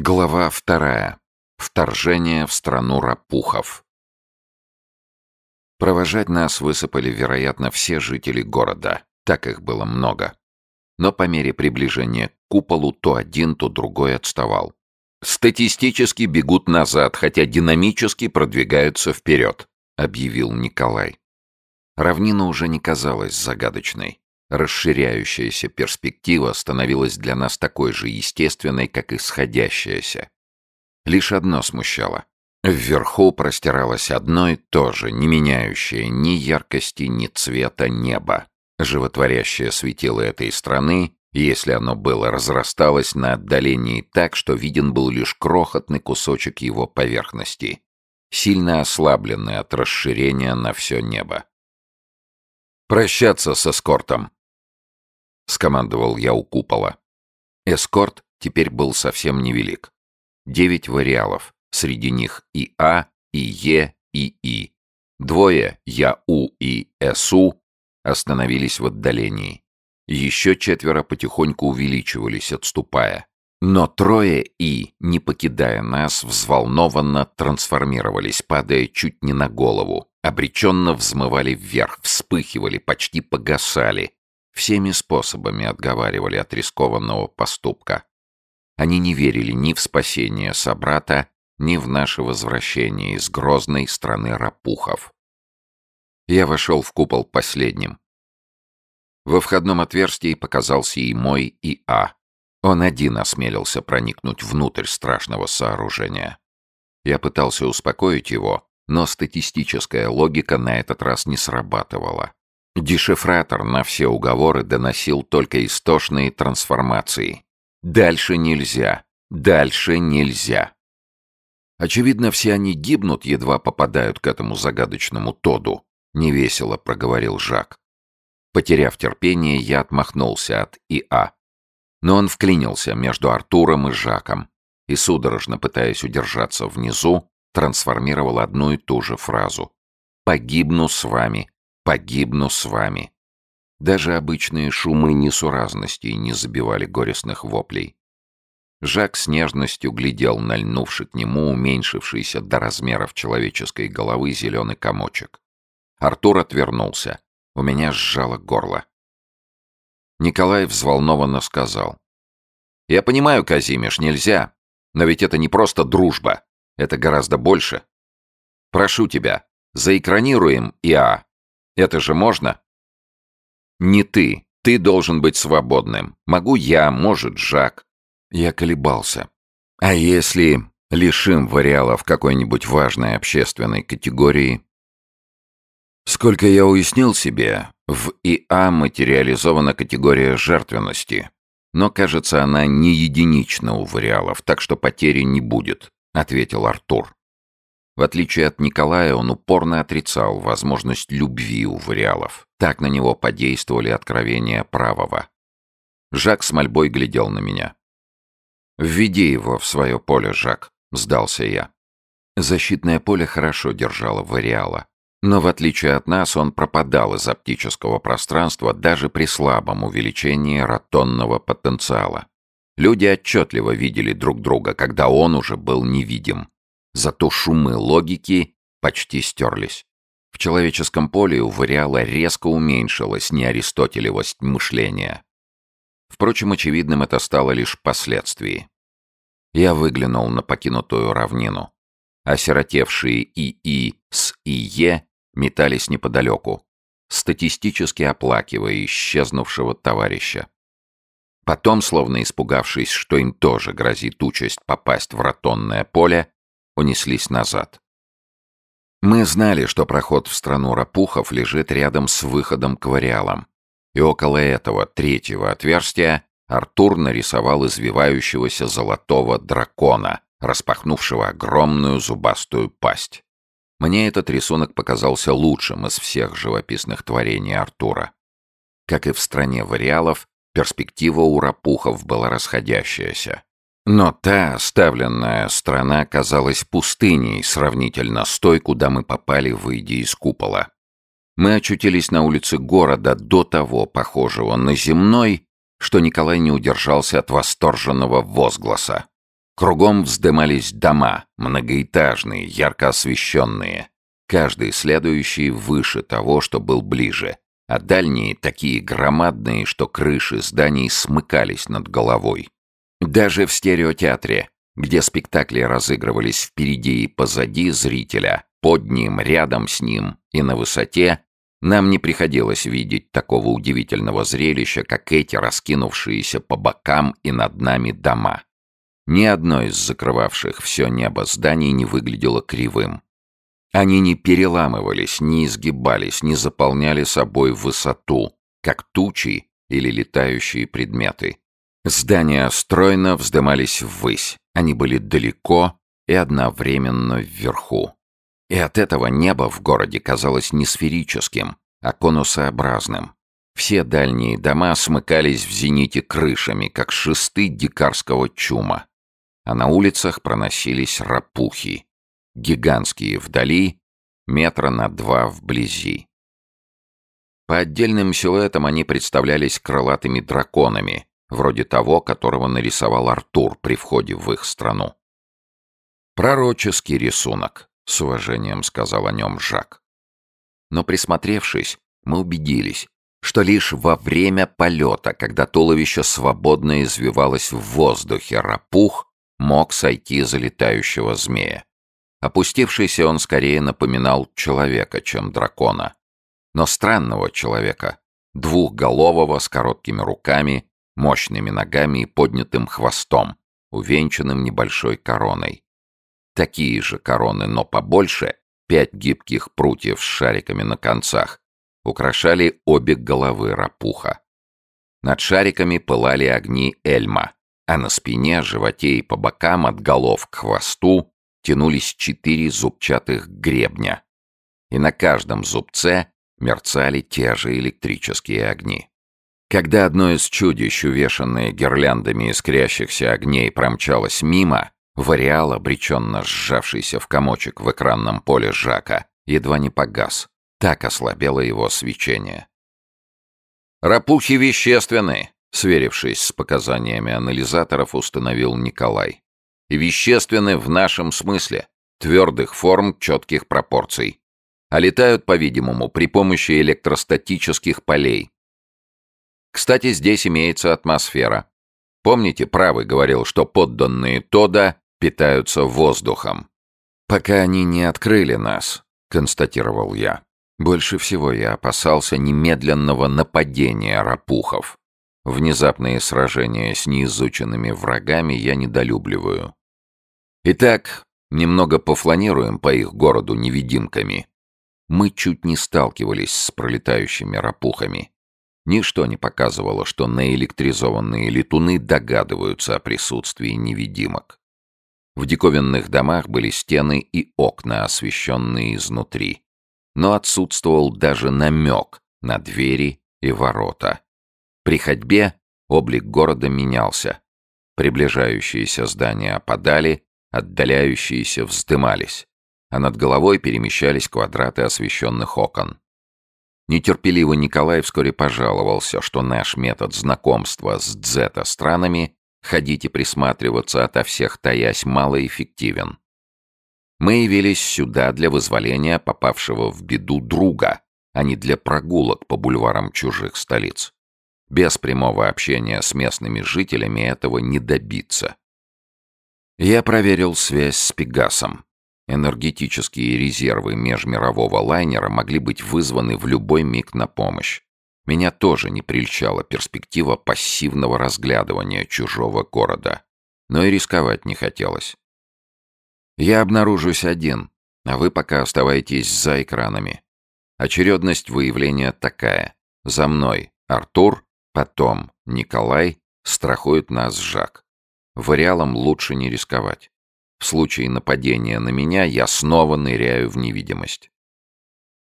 Глава вторая. Вторжение в страну рапухов. Провожать нас высыпали, вероятно, все жители города. Так их было много. Но по мере приближения к куполу то один, то другой отставал. «Статистически бегут назад, хотя динамически продвигаются вперед», — объявил Николай. Равнина уже не казалась загадочной. Расширяющаяся перспектива становилась для нас такой же естественной, как исходящаяся. Лишь одно смущало. Вверху простиралось одно и то же, не меняющее ни яркости, ни цвета неба. Животворящее светило этой страны, если оно было, разрасталось на отдалении так, что виден был лишь крохотный кусочек его поверхности, сильно ослабленный от расширения на все небо. «Прощаться с эскортом», — скомандовал я у купола. Эскорт теперь был совсем невелик. Девять вариалов, среди них и А, и Е, и И. Двое, Я-У и С-У, остановились в отдалении. Еще четверо потихоньку увеличивались, отступая. Но трое И, не покидая нас, взволнованно трансформировались, падая чуть не на голову, обреченно взмывали вверх, вспыхивали, почти погасали, всеми способами отговаривали от рискованного поступка. Они не верили ни в спасение собрата, ни в наше возвращение из грозной страны рапухов. Я вошел в купол последним. Во входном отверстии показался и мой ИА. Он один осмелился проникнуть внутрь страшного сооружения. Я пытался успокоить его, но статистическая логика на этот раз не срабатывала. Дешифратор на все уговоры доносил только истошные трансформации. Дальше нельзя. Дальше нельзя. Очевидно, все они гибнут, едва попадают к этому загадочному Тоду, невесело проговорил Жак. Потеряв терпение, я отмахнулся от ИА. Но он вклинился между Артуром и Жаком и, судорожно пытаясь удержаться внизу, трансформировал одну и ту же фразу. «Погибну с вами, Погибну с вами. Даже обычные шумы несуразностей не забивали горестных воплей. Жак с нежностью глядел на льнувший к нему уменьшившийся до размеров человеческой головы зеленый комочек. Артур отвернулся. У меня сжало горло. Николай взволнованно сказал. «Я понимаю, Казимеш, нельзя. Но ведь это не просто дружба. Это гораздо больше. Прошу тебя, заэкранируем ИА это же можно? Не ты. Ты должен быть свободным. Могу я, может, Жак. Я колебался. А если лишим вариалов какой-нибудь важной общественной категории? Сколько я уяснил себе, в ИА материализована категория жертвенности. Но, кажется, она не единична у вариалов, так что потери не будет, ответил Артур. В отличие от Николая, он упорно отрицал возможность любви у вариалов. Так на него подействовали откровения правого. Жак с мольбой глядел на меня. «Введи его в свое поле, Жак», — сдался я. Защитное поле хорошо держало вариала. Но в отличие от нас, он пропадал из оптического пространства даже при слабом увеличении ротонного потенциала. Люди отчетливо видели друг друга, когда он уже был невидим. Зато шумы логики почти стерлись. В человеческом поле у Вариала резко уменьшилась неаристотелевость мышления. Впрочем, очевидным это стало лишь впоследствии. Я выглянул на покинутую равнину. Осиротевшие ИИ с ИЕ метались неподалеку, статистически оплакивая исчезнувшего товарища. Потом, словно испугавшись, что им тоже грозит участь попасть в ротонное поле, унеслись назад. Мы знали, что проход в страну рапухов лежит рядом с выходом к вариалам, и около этого третьего отверстия Артур нарисовал извивающегося золотого дракона, распахнувшего огромную зубастую пасть. Мне этот рисунок показался лучшим из всех живописных творений Артура. Как и в стране вариалов, перспектива у рапухов была расходящаяся. Но та оставленная страна казалась пустыней сравнительно с той, куда мы попали, выйдя из купола. Мы очутились на улице города до того похожего на земной, что Николай не удержался от восторженного возгласа. Кругом вздымались дома, многоэтажные, ярко освещенные. Каждый следующий выше того, что был ближе, а дальние такие громадные, что крыши зданий смыкались над головой. Даже в стереотеатре, где спектакли разыгрывались впереди и позади зрителя, под ним, рядом с ним и на высоте, нам не приходилось видеть такого удивительного зрелища, как эти раскинувшиеся по бокам и над нами дома. Ни одно из закрывавших все небо зданий не выглядело кривым. Они не переламывались, не изгибались, не заполняли собой высоту, как тучи или летающие предметы. Здания стройно вздымались ввысь, они были далеко и одновременно вверху. И от этого небо в городе казалось не сферическим, а конусообразным. Все дальние дома смыкались в зените крышами, как шесты дикарского чума а на улицах проносились рапухи, гигантские вдали, метра на два вблизи. По отдельным силуэтам они представлялись крылатыми драконами, вроде того, которого нарисовал Артур при входе в их страну. «Пророческий рисунок», — с уважением сказал о нем Жак. Но присмотревшись, мы убедились, что лишь во время полета, когда туловище свободно извивалось в воздухе, рапух мог сойти за летающего змея. Опустившийся он скорее напоминал человека, чем дракона. Но странного человека, двухголового с короткими руками, мощными ногами и поднятым хвостом, увенчанным небольшой короной. Такие же короны, но побольше, пять гибких прутьев с шариками на концах, украшали обе головы рапуха. Над шариками пылали огни Эльма, а на спине, животе и по бокам от голов к хвосту тянулись четыре зубчатых гребня. И на каждом зубце мерцали те же электрические огни. Когда одно из чудищ, увешанное гирляндами искрящихся огней, промчалось мимо, Вариал, обреченно сжавшийся в комочек в экранном поле Жака, едва не погас. Так ослабело его свечение. «Рапухи вещественны!» Сверившись с показаниями анализаторов, установил Николай. И вещественны в нашем смысле, твердых форм, четких пропорций. А летают, по-видимому, при помощи электростатических полей. Кстати, здесь имеется атмосфера. Помните, правый говорил, что подданные Тода питаются воздухом. «Пока они не открыли нас», — констатировал я. Больше всего я опасался немедленного нападения рапухов. Внезапные сражения с неизученными врагами я недолюбливаю. Итак, немного пофланируем по их городу невидимками. Мы чуть не сталкивались с пролетающими рапухами. Ничто не показывало, что наэлектризованные летуны догадываются о присутствии невидимок. В диковинных домах были стены и окна, освещенные изнутри. Но отсутствовал даже намек на двери и ворота. При ходьбе облик города менялся. Приближающиеся здания опадали, отдаляющиеся вздымались, а над головой перемещались квадраты освещенных окон. Нетерпеливый Николай вскоре пожаловался, что наш метод знакомства с дзета-странами ходить и присматриваться ото всех таясь малоэффективен. Мы явились сюда для вызволения попавшего в беду друга, а не для прогулок по бульварам чужих столиц. Без прямого общения с местными жителями этого не добиться. Я проверил связь с Пегасом. Энергетические резервы межмирового лайнера могли быть вызваны в любой миг на помощь. Меня тоже не прельщала перспектива пассивного разглядывания чужого города. Но и рисковать не хотелось. Я обнаружусь один, а вы пока оставайтесь за экранами. Очередность выявления такая. За мной Артур, Потом Николай страхует нас Жак. Вариалом лучше не рисковать. В случае нападения на меня я снова ныряю в невидимость.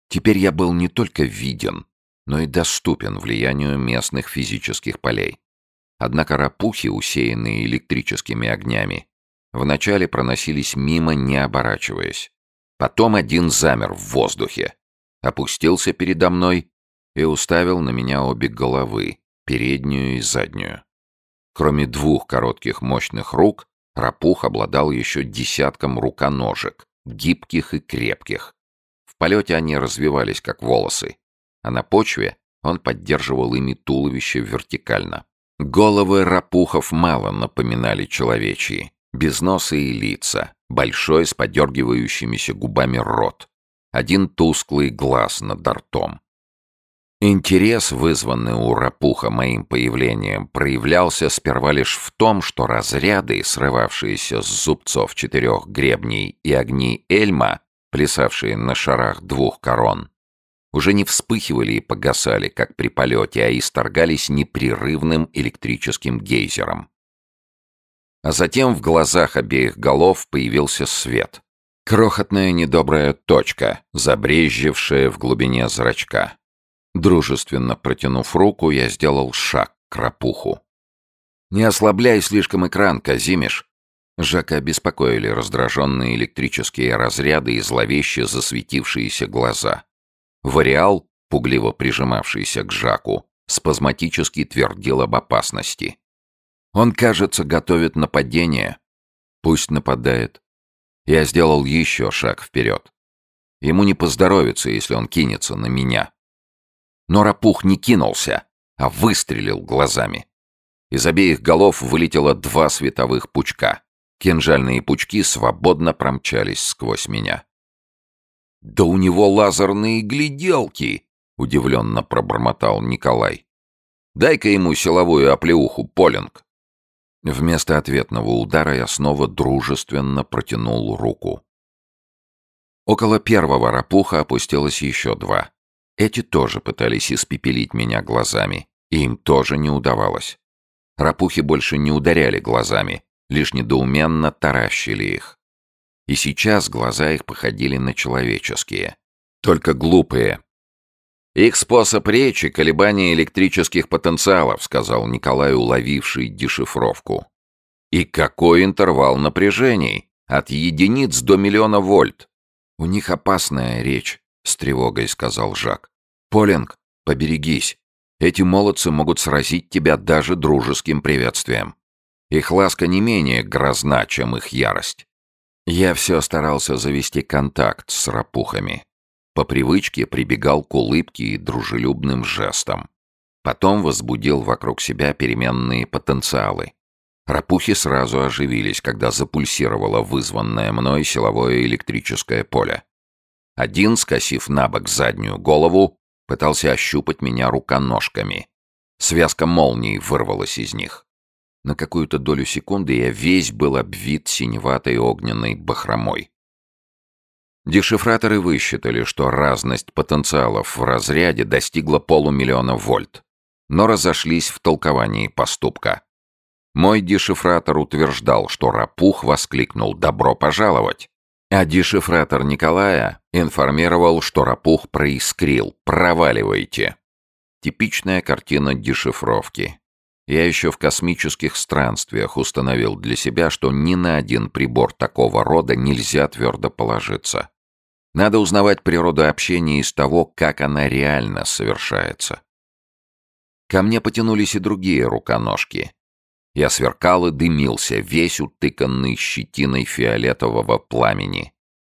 Теперь я был не только виден, но и доступен влиянию местных физических полей. Однако рапухи, усеянные электрическими огнями, вначале проносились мимо, не оборачиваясь. Потом один замер в воздухе, опустился передо мной и уставил на меня обе головы, переднюю и заднюю. Кроме двух коротких мощных рук, Рапух обладал еще десятком руконожек, гибких и крепких. В полете они развивались, как волосы, а на почве он поддерживал ими туловище вертикально. Головы рапухов мало напоминали человечьи, безносые лица, большой с подергивающимися губами рот, один тусклый глаз над ртом. Интерес, вызванный у Рапуха моим появлением, проявлялся сперва лишь в том, что разряды, срывавшиеся с зубцов четырех гребней и огни Эльма, плясавшие на шарах двух корон, уже не вспыхивали и погасали, как при полете, а исторгались непрерывным электрическим гейзером. А затем в глазах обеих голов появился свет. Крохотная недобрая точка, забрезжившая в глубине зрачка. Дружественно протянув руку, я сделал шаг к рапуху. «Не ослабляй слишком экран, Казимиш!» Жака беспокоили раздраженные электрические разряды и зловеще засветившиеся глаза. Вариал, пугливо прижимавшийся к Жаку, спазматически твердил об опасности. «Он, кажется, готовит нападение. Пусть нападает». Я сделал еще шаг вперед. Ему не поздоровится, если он кинется на меня. Но Рапух не кинулся, а выстрелил глазами. Из обеих голов вылетело два световых пучка. Кинжальные пучки свободно промчались сквозь меня. «Да у него лазерные гляделки!» — удивленно пробормотал Николай. «Дай-ка ему силовую оплеуху, Полинг!» Вместо ответного удара я снова дружественно протянул руку. Около первого рапуха опустилось еще два. Эти тоже пытались испепелить меня глазами, и им тоже не удавалось. Рапухи больше не ударяли глазами, лишь недоуменно таращили их. И сейчас глаза их походили на человеческие, только глупые. «Их способ речи — колебания электрических потенциалов», — сказал Николай, уловивший дешифровку. «И какой интервал напряжений? От единиц до миллиона вольт. У них опасная речь. — с тревогой сказал Жак. «Полинг, поберегись. Эти молодцы могут сразить тебя даже дружеским приветствием. Их ласка не менее грозна, чем их ярость». Я все старался завести контакт с рапухами. По привычке прибегал к улыбке и дружелюбным жестам. Потом возбудил вокруг себя переменные потенциалы. Рапухи сразу оживились, когда запульсировало вызванное мной силовое электрическое поле. Один, скосив на бок заднюю голову, пытался ощупать меня руконожками. Связка молний вырвалась из них. На какую-то долю секунды я весь был обвит синеватой огненной бахромой. Дешифраторы высчитали, что разность потенциалов в разряде достигла полумиллиона вольт, но разошлись в толковании поступка. Мой дешифратор утверждал, что Рапух воскликнул «Добро пожаловать!», а дешифратор Николая информировал, что Рапух проискрил. «Проваливайте!» Типичная картина дешифровки. Я еще в космических странствиях установил для себя, что ни на один прибор такого рода нельзя твердо положиться. Надо узнавать природу общения из того, как она реально совершается. Ко мне потянулись и другие руконожки. Я сверкал и дымился, весь утыканный щетиной фиолетового пламени.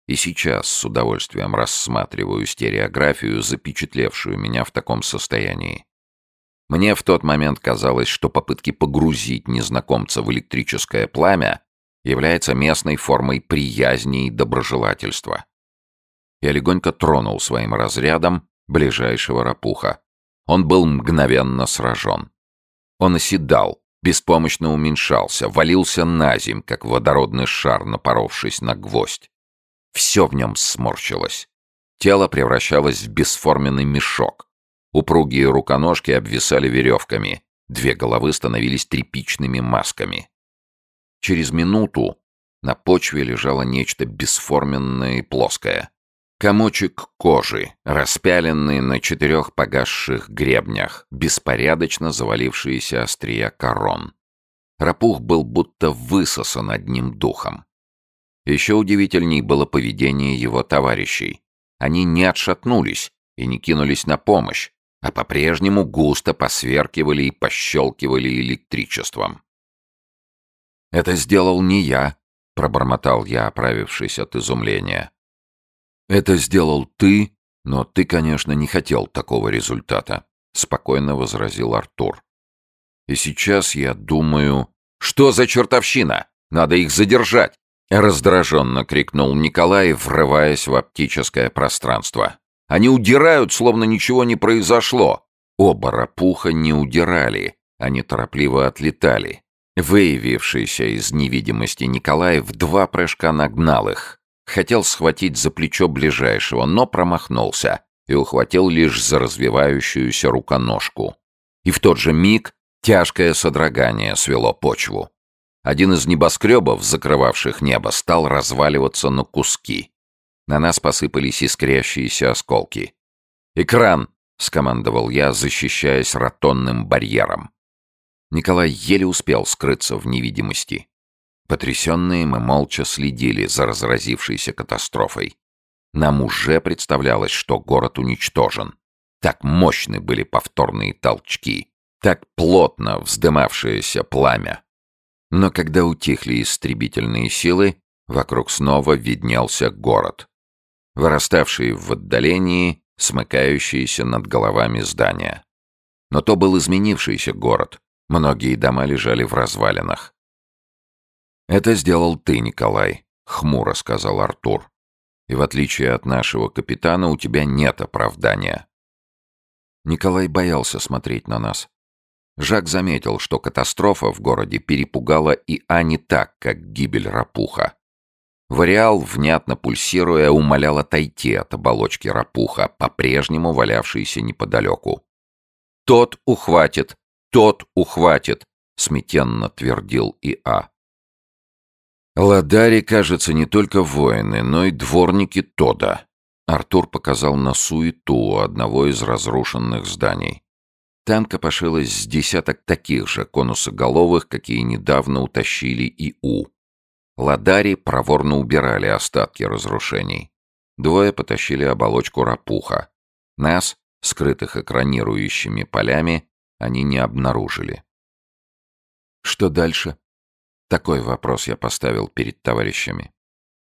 И сейчас с удовольствием рассматриваю стереографию, запечатлевшую меня в таком состоянии. Мне в тот момент казалось, что попытки погрузить незнакомца в электрическое пламя является местной формой приязни и доброжелательства. Я легонько тронул своим разрядом ближайшего рапуха. Он был мгновенно сражен. Он оседал, беспомощно уменьшался, валился на земь, как водородный шар, напоровшись на гвоздь. Все в нем сморщилось. Тело превращалось в бесформенный мешок. Упругие руконожки обвисали веревками, две головы становились тряпичными масками. Через минуту на почве лежало нечто бесформенное и плоское. Комочек кожи, распяленный на четырех погасших гребнях, беспорядочно завалившиеся острия корон. Рапух был будто высосан одним духом. Еще удивительней было поведение его товарищей. Они не отшатнулись и не кинулись на помощь, а по-прежнему густо посверкивали и пощелкивали электричеством. «Это сделал не я», — пробормотал я, оправившись от изумления. «Это сделал ты, но ты, конечно, не хотел такого результата», — спокойно возразил Артур. «И сейчас я думаю...» «Что за чертовщина? Надо их задержать!» — раздраженно крикнул Николай, врываясь в оптическое пространство. «Они удирают, словно ничего не произошло!» Оба рапуха не удирали, они торопливо отлетали. Выявившийся из невидимости Николай в два прыжка нагнал их. Хотел схватить за плечо ближайшего, но промахнулся и ухватил лишь за развивающуюся руконожку. И в тот же миг тяжкое содрогание свело почву. Один из небоскребов, закрывавших небо, стал разваливаться на куски. На нас посыпались искрящиеся осколки. «Экран!» — скомандовал я, защищаясь ротонным барьером. Николай еле успел скрыться в невидимости. Потрясенные мы молча следили за разразившейся катастрофой. Нам уже представлялось, что город уничтожен. Так мощны были повторные толчки, так плотно вздымавшееся пламя. Но когда утихли истребительные силы, вокруг снова виднелся город. Выраставший в отдалении, смыкающиеся над головами здания. Но то был изменившийся город, Многие дома лежали в развалинах. «Это сделал ты, Николай», — хмуро сказал Артур. «И в отличие от нашего капитана, у тебя нет оправдания». Николай боялся смотреть на нас. Жак заметил, что катастрофа в городе перепугала и А не так, как гибель Рапуха. Вариал, внятно пульсируя, умолял отойти от оболочки Рапуха, по-прежнему валявшейся неподалеку. «Тот ухватит», тот ухватит», — смятенно твердил И.А. «Ладари, кажется, не только воины, но и дворники Тода», — Артур показал на суету одного из разрушенных зданий. Там копошилось с десяток таких же конусоголовых, какие недавно утащили и У. Ладари проворно убирали остатки разрушений. Двое потащили оболочку рапуха. Нас, скрытых экранирующими полями, они не обнаружили. Что дальше? Такой вопрос я поставил перед товарищами.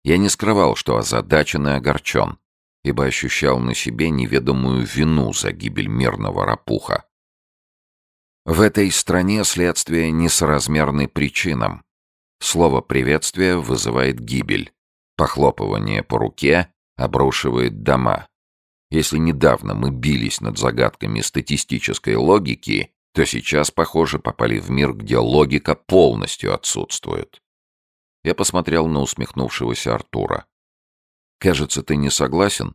Я не скрывал, что озадачен и огорчен, ибо ощущал на себе неведомую вину за гибель мирного рапуха. В этой стране следствие несоразмерны причинам. Слово приветствия вызывает гибель. Похлопывание по руке обрушивает дома. Если недавно мы бились над загадками статистической логики, то сейчас, похоже, попали в мир, где логика полностью отсутствует. Я посмотрел на усмехнувшегося Артура. «Кажется, ты не согласен?»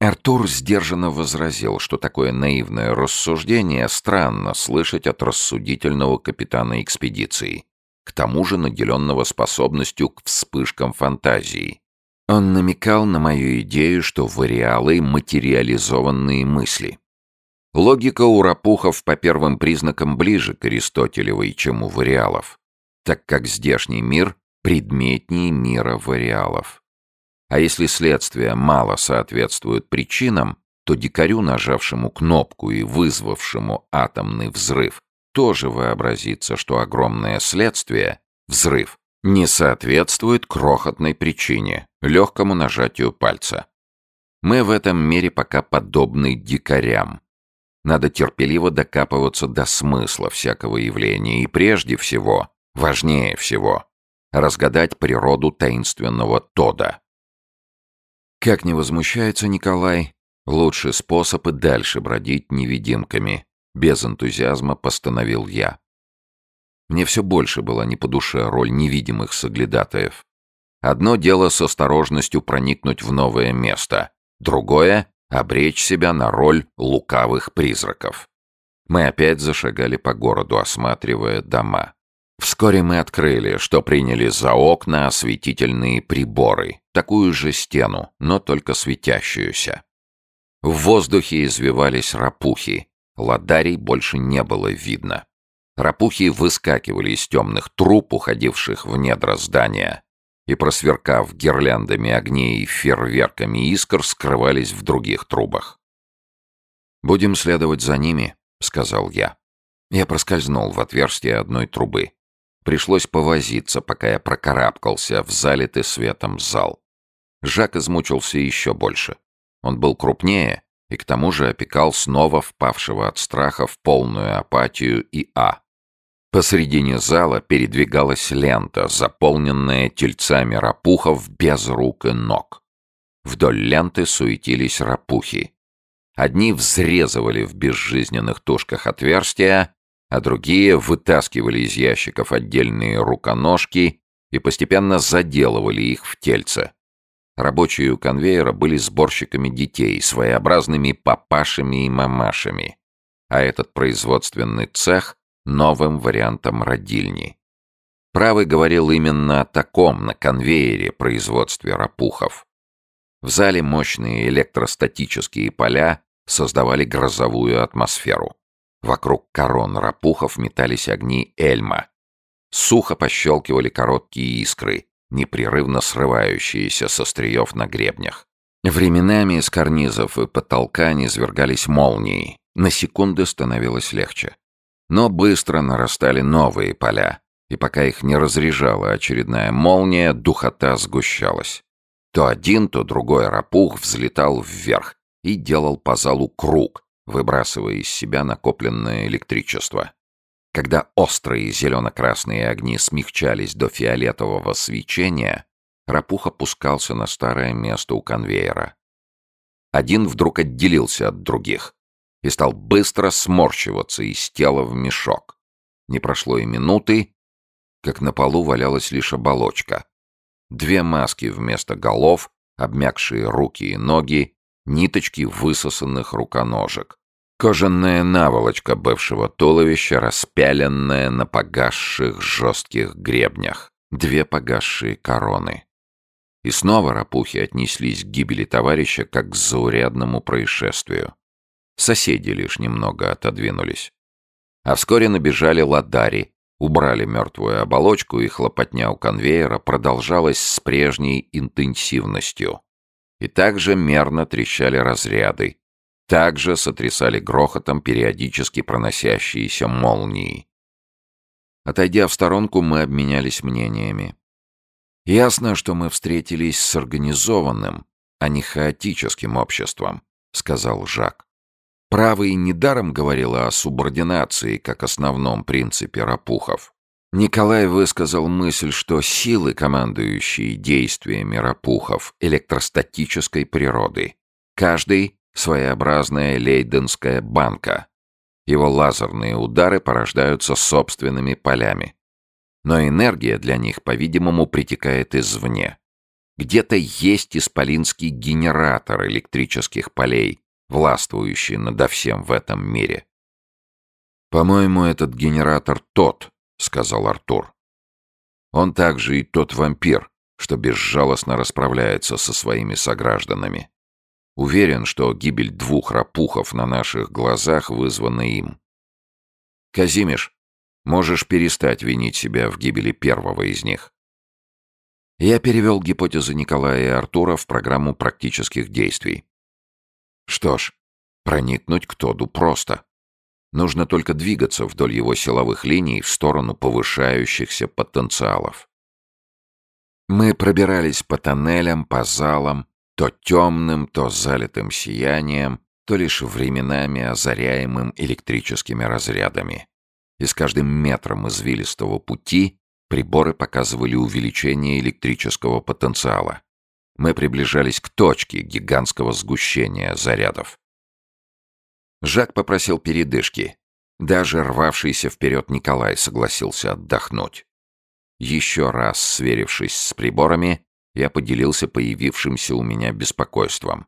Артур сдержанно возразил, что такое наивное рассуждение странно слышать от рассудительного капитана экспедиции, к тому же наделенного способностью к вспышкам фантазии, он намекал на мою идею, что вариалы — материализованные мысли. Логика у рапухов по первым признакам ближе к Аристотелевой, чем у вариалов, так как здешний мир предметнее мира вариалов. А если следствие мало соответствует причинам, то дикарю, нажавшему кнопку и вызвавшему атомный взрыв, тоже вообразится, что огромное следствие, взрыв, не соответствует крохотной причине, легкому нажатию пальца. Мы в этом мире пока подобны дикарям. Надо терпеливо докапываться до смысла всякого явления и прежде всего, важнее всего, разгадать природу таинственного Тода. Как не возмущается Николай, лучший способ и дальше бродить невидимками. Без энтузиазма постановил я. Мне все больше была не по душе роль невидимых соглядатаев. Одно дело с осторожностью проникнуть в новое место, другое — обречь себя на роль лукавых призраков. Мы опять зашагали по городу, осматривая дома. Вскоре мы открыли, что приняли за окна осветительные приборы, такую же стену, но только светящуюся. В воздухе извивались рапухи, ладарей больше не было видно. Рапухи выскакивали из темных труб, уходивших в недра здания, и, просверкав гирляндами огней и фейерверками искр, скрывались в других трубах. «Будем следовать за ними», — сказал я. Я проскользнул в отверстие одной трубы. Пришлось повозиться, пока я прокарабкался в залитый светом зал. Жак измучился еще больше. Он был крупнее и к тому же опекал снова впавшего от страха в полную апатию и А. Посредине зала передвигалась лента, заполненная тельцами рапухов без рук и ног. Вдоль ленты суетились рапухи. Одни взрезывали в безжизненных тушках отверстия, а другие вытаскивали из ящиков отдельные руконожки и постепенно заделывали их в тельце. Рабочие у конвейера были сборщиками детей, своеобразными папашами и мамашами, а этот производственный цех — новым вариантом родильни. Правый говорил именно о таком на конвейере производстве рапухов. В зале мощные электростатические поля создавали грозовую атмосферу. Вокруг корон рапухов метались огни Эльма. Сухо пощелкивали короткие искры, непрерывно срывающиеся со стриев на гребнях. Временами из карнизов и потолка низвергались молнии. На секунды становилось легче. Но быстро нарастали новые поля, и пока их не разряжала очередная молния, духота сгущалась. То один, то другой рапух взлетал вверх и делал по залу круг, выбрасывая из себя накопленное электричество. Когда острые зелено-красные огни смягчались до фиолетового свечения, Рапух опускался на старое место у конвейера. Один вдруг отделился от других и стал быстро сморщиваться из тела в мешок. Не прошло и минуты, как на полу валялась лишь оболочка. Две маски вместо голов, обмякшие руки и ноги, ниточки высосанных руконожек. Кожаная наволочка бывшего туловища, распяленная на погасших жестких гребнях. Две погасшие короны. И снова рапухи отнеслись к гибели товарища как к заурядному происшествию. Соседи лишь немного отодвинулись. А вскоре набежали ладари, убрали мертвую оболочку, и хлопотня у конвейера продолжалась с прежней интенсивностью. И также мерно трещали разряды, также сотрясали грохотом периодически проносящиеся молнии. Отойдя в сторонку, мы обменялись мнениями. «Ясно, что мы встретились с организованным, а не хаотическим обществом», — сказал Жак. Правый недаром говорила о субординации как основном принципе рапухов. Николай высказал мысль, что силы, командующие действиями рапухов, электростатической природы. Каждый — своеобразная лейденская банка. Его лазерные удары порождаются собственными полями. Но энергия для них, по-видимому, притекает извне. Где-то есть исполинский генератор электрических полей, властвующий надо всем в этом мире. По-моему, этот генератор тот, — сказал Артур. «Он также и тот вампир, что безжалостно расправляется со своими согражданами. Уверен, что гибель двух рапухов на наших глазах вызвана им. Казимиш, можешь перестать винить себя в гибели первого из них». Я перевел гипотезы Николая и Артура в программу практических действий. Что ж, проникнуть к Тоду просто. Нужно только двигаться вдоль его силовых линий в сторону повышающихся потенциалов. Мы пробирались по тоннелям, по залам, то темным, то залитым сиянием, то лишь временами озаряемым электрическими разрядами. И с каждым метром извилистого пути приборы показывали увеличение электрического потенциала. Мы приближались к точке гигантского сгущения зарядов. Жак попросил передышки. Даже рвавшийся вперед Николай согласился отдохнуть. Еще раз сверившись с приборами, я поделился появившимся у меня беспокойством.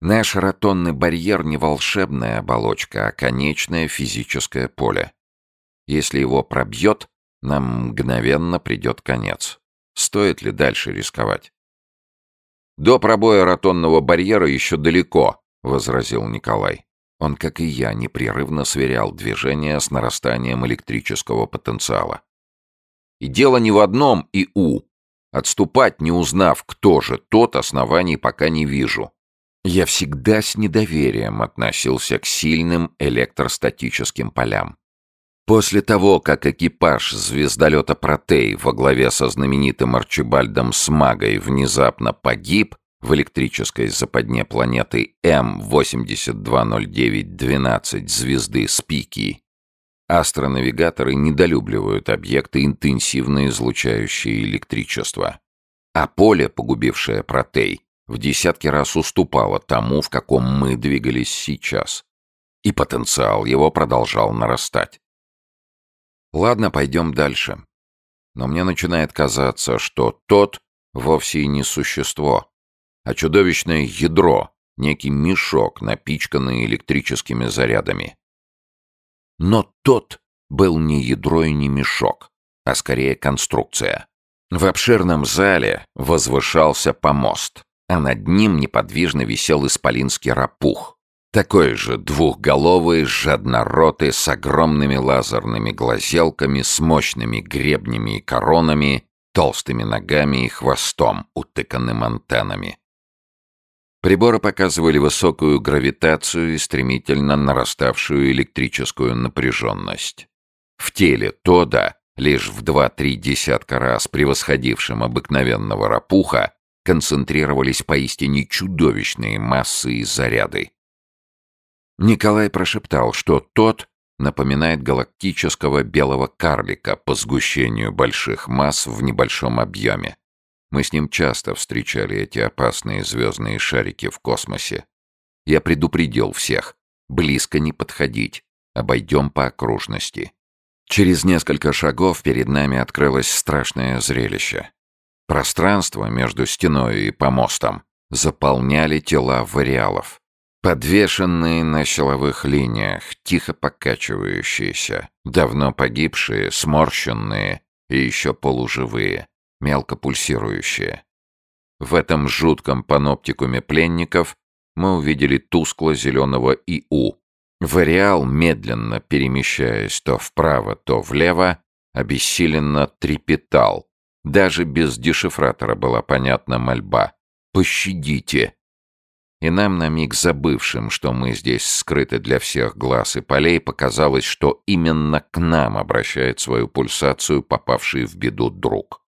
Наш ротонный барьер не волшебная оболочка, а конечное физическое поле. Если его пробьет, нам мгновенно придет конец. Стоит ли дальше рисковать? До пробоя ротонного барьера еще далеко, — возразил Николай. Он, как и я, непрерывно сверял движение с нарастанием электрического потенциала. И дело не в одном и у. Отступать, не узнав, кто же тот, оснований пока не вижу. Я всегда с недоверием относился к сильным электростатическим полям. После того, как экипаж звездолета «Протей» во главе со знаменитым Арчибальдом Смагой внезапно погиб в электрической западне планеты М820912 звезды Спики, астронавигаторы недолюбливают объекты, интенсивно излучающие электричество. А поле, погубившее «Протей», в десятки раз уступало тому, в каком мы двигались сейчас. И потенциал его продолжал нарастать. Ладно, пойдем дальше. Но мне начинает казаться, что тот вовсе и не существо, а чудовищное ядро, некий мешок, напичканный электрическими зарядами. Но тот был не ядро и не мешок, а скорее конструкция. В обширном зале возвышался помост, а над ним неподвижно висел исполинский рапух, такой же двухголовый, жадноротый, с огромными лазерными глазелками, с мощными гребнями и коронами, толстыми ногами и хвостом, утыканным антеннами. Приборы показывали высокую гравитацию и стремительно нараставшую электрическую напряженность. В теле Тода, лишь в два-три десятка раз превосходившим обыкновенного рапуха, концентрировались поистине чудовищные массы и заряды. Николай прошептал, что тот напоминает галактического белого карлика по сгущению больших масс в небольшом объеме. Мы с ним часто встречали эти опасные звездные шарики в космосе. Я предупредил всех, близко не подходить, обойдем по окружности. Через несколько шагов перед нами открылось страшное зрелище. Пространство между стеной и помостом заполняли тела вариалов. Подвешенные на силовых линиях, тихо покачивающиеся, давно погибшие, сморщенные и еще полуживые, мелко пульсирующие. В этом жутком паноптикуме пленников мы увидели тускло-зеленого ИУ. Вариал, медленно перемещаясь то вправо, то влево, обессиленно трепетал. Даже без дешифратора была понятна мольба. «Пощадите!» И нам на миг забывшим, что мы здесь скрыты для всех глаз и полей, показалось, что именно к нам обращает свою пульсацию попавший в беду друг.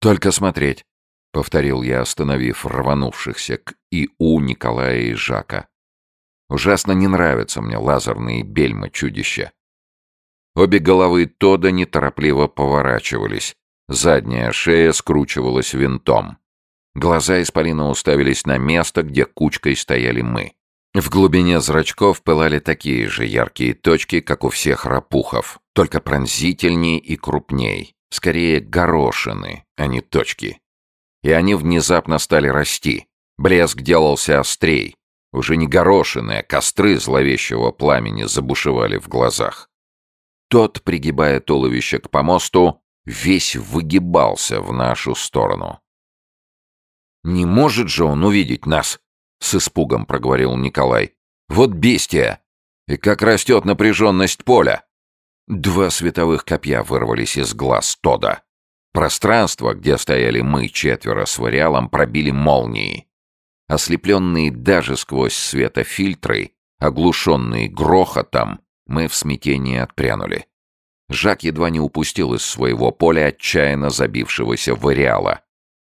«Только смотреть», — повторил я, остановив рванувшихся к ИУ Николая и Жака. «Ужасно не нравятся мне лазерные бельмы чудища». Обе головы Тода неторопливо поворачивались, задняя шея скручивалась винтом. Глаза Исполина уставились на место, где кучкой стояли мы. В глубине зрачков пылали такие же яркие точки, как у всех рапухов, только пронзительнее и крупней. Скорее горошины, а не точки. И они внезапно стали расти. Блеск делался острей. Уже не горошины, а костры зловещего пламени забушевали в глазах. Тот, пригибая туловище к помосту, весь выгибался в нашу сторону. «Не может же он увидеть нас!» — с испугом проговорил Николай. «Вот бестия! И как растет напряженность поля!» Два световых копья вырвались из глаз Тода. Пространство, где стояли мы четверо с вариалом, пробили молнии. Ослепленные даже сквозь светофильтры, оглушенные грохотом, мы в смятении отпрянули. Жак едва не упустил из своего поля отчаянно забившегося вариала.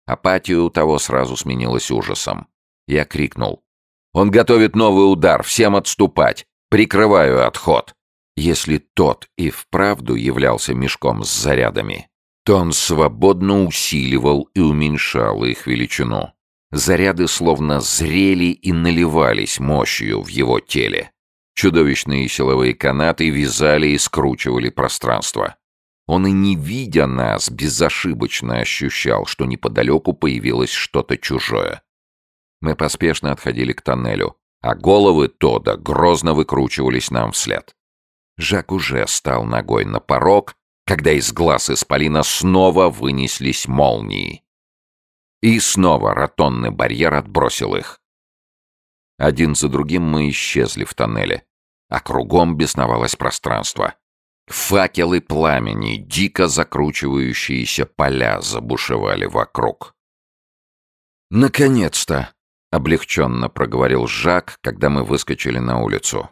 Апатия у того сразу сменилась ужасом. Я крикнул. «Он готовит новый удар! Всем отступать! Прикрываю отход!» Если тот и вправду являлся мешком с зарядами, то он свободно усиливал и уменьшал их величину. Заряды словно зрели и наливались мощью в его теле. Чудовищные силовые канаты вязали и скручивали пространство. Он и не видя нас, безошибочно ощущал, что неподалеку появилось что-то чужое. Мы поспешно отходили к тоннелю, а головы Тода грозно выкручивались нам вслед. Жак уже стал ногой на порог, когда из глаз Исполина снова вынеслись молнии. И снова ротонный барьер отбросил их. Один за другим мы исчезли в тоннеле, а кругом бесновалось пространство. Факелы пламени, дико закручивающиеся поля забушевали вокруг. «Наконец-то!» — облегченно проговорил Жак, когда мы выскочили на улицу.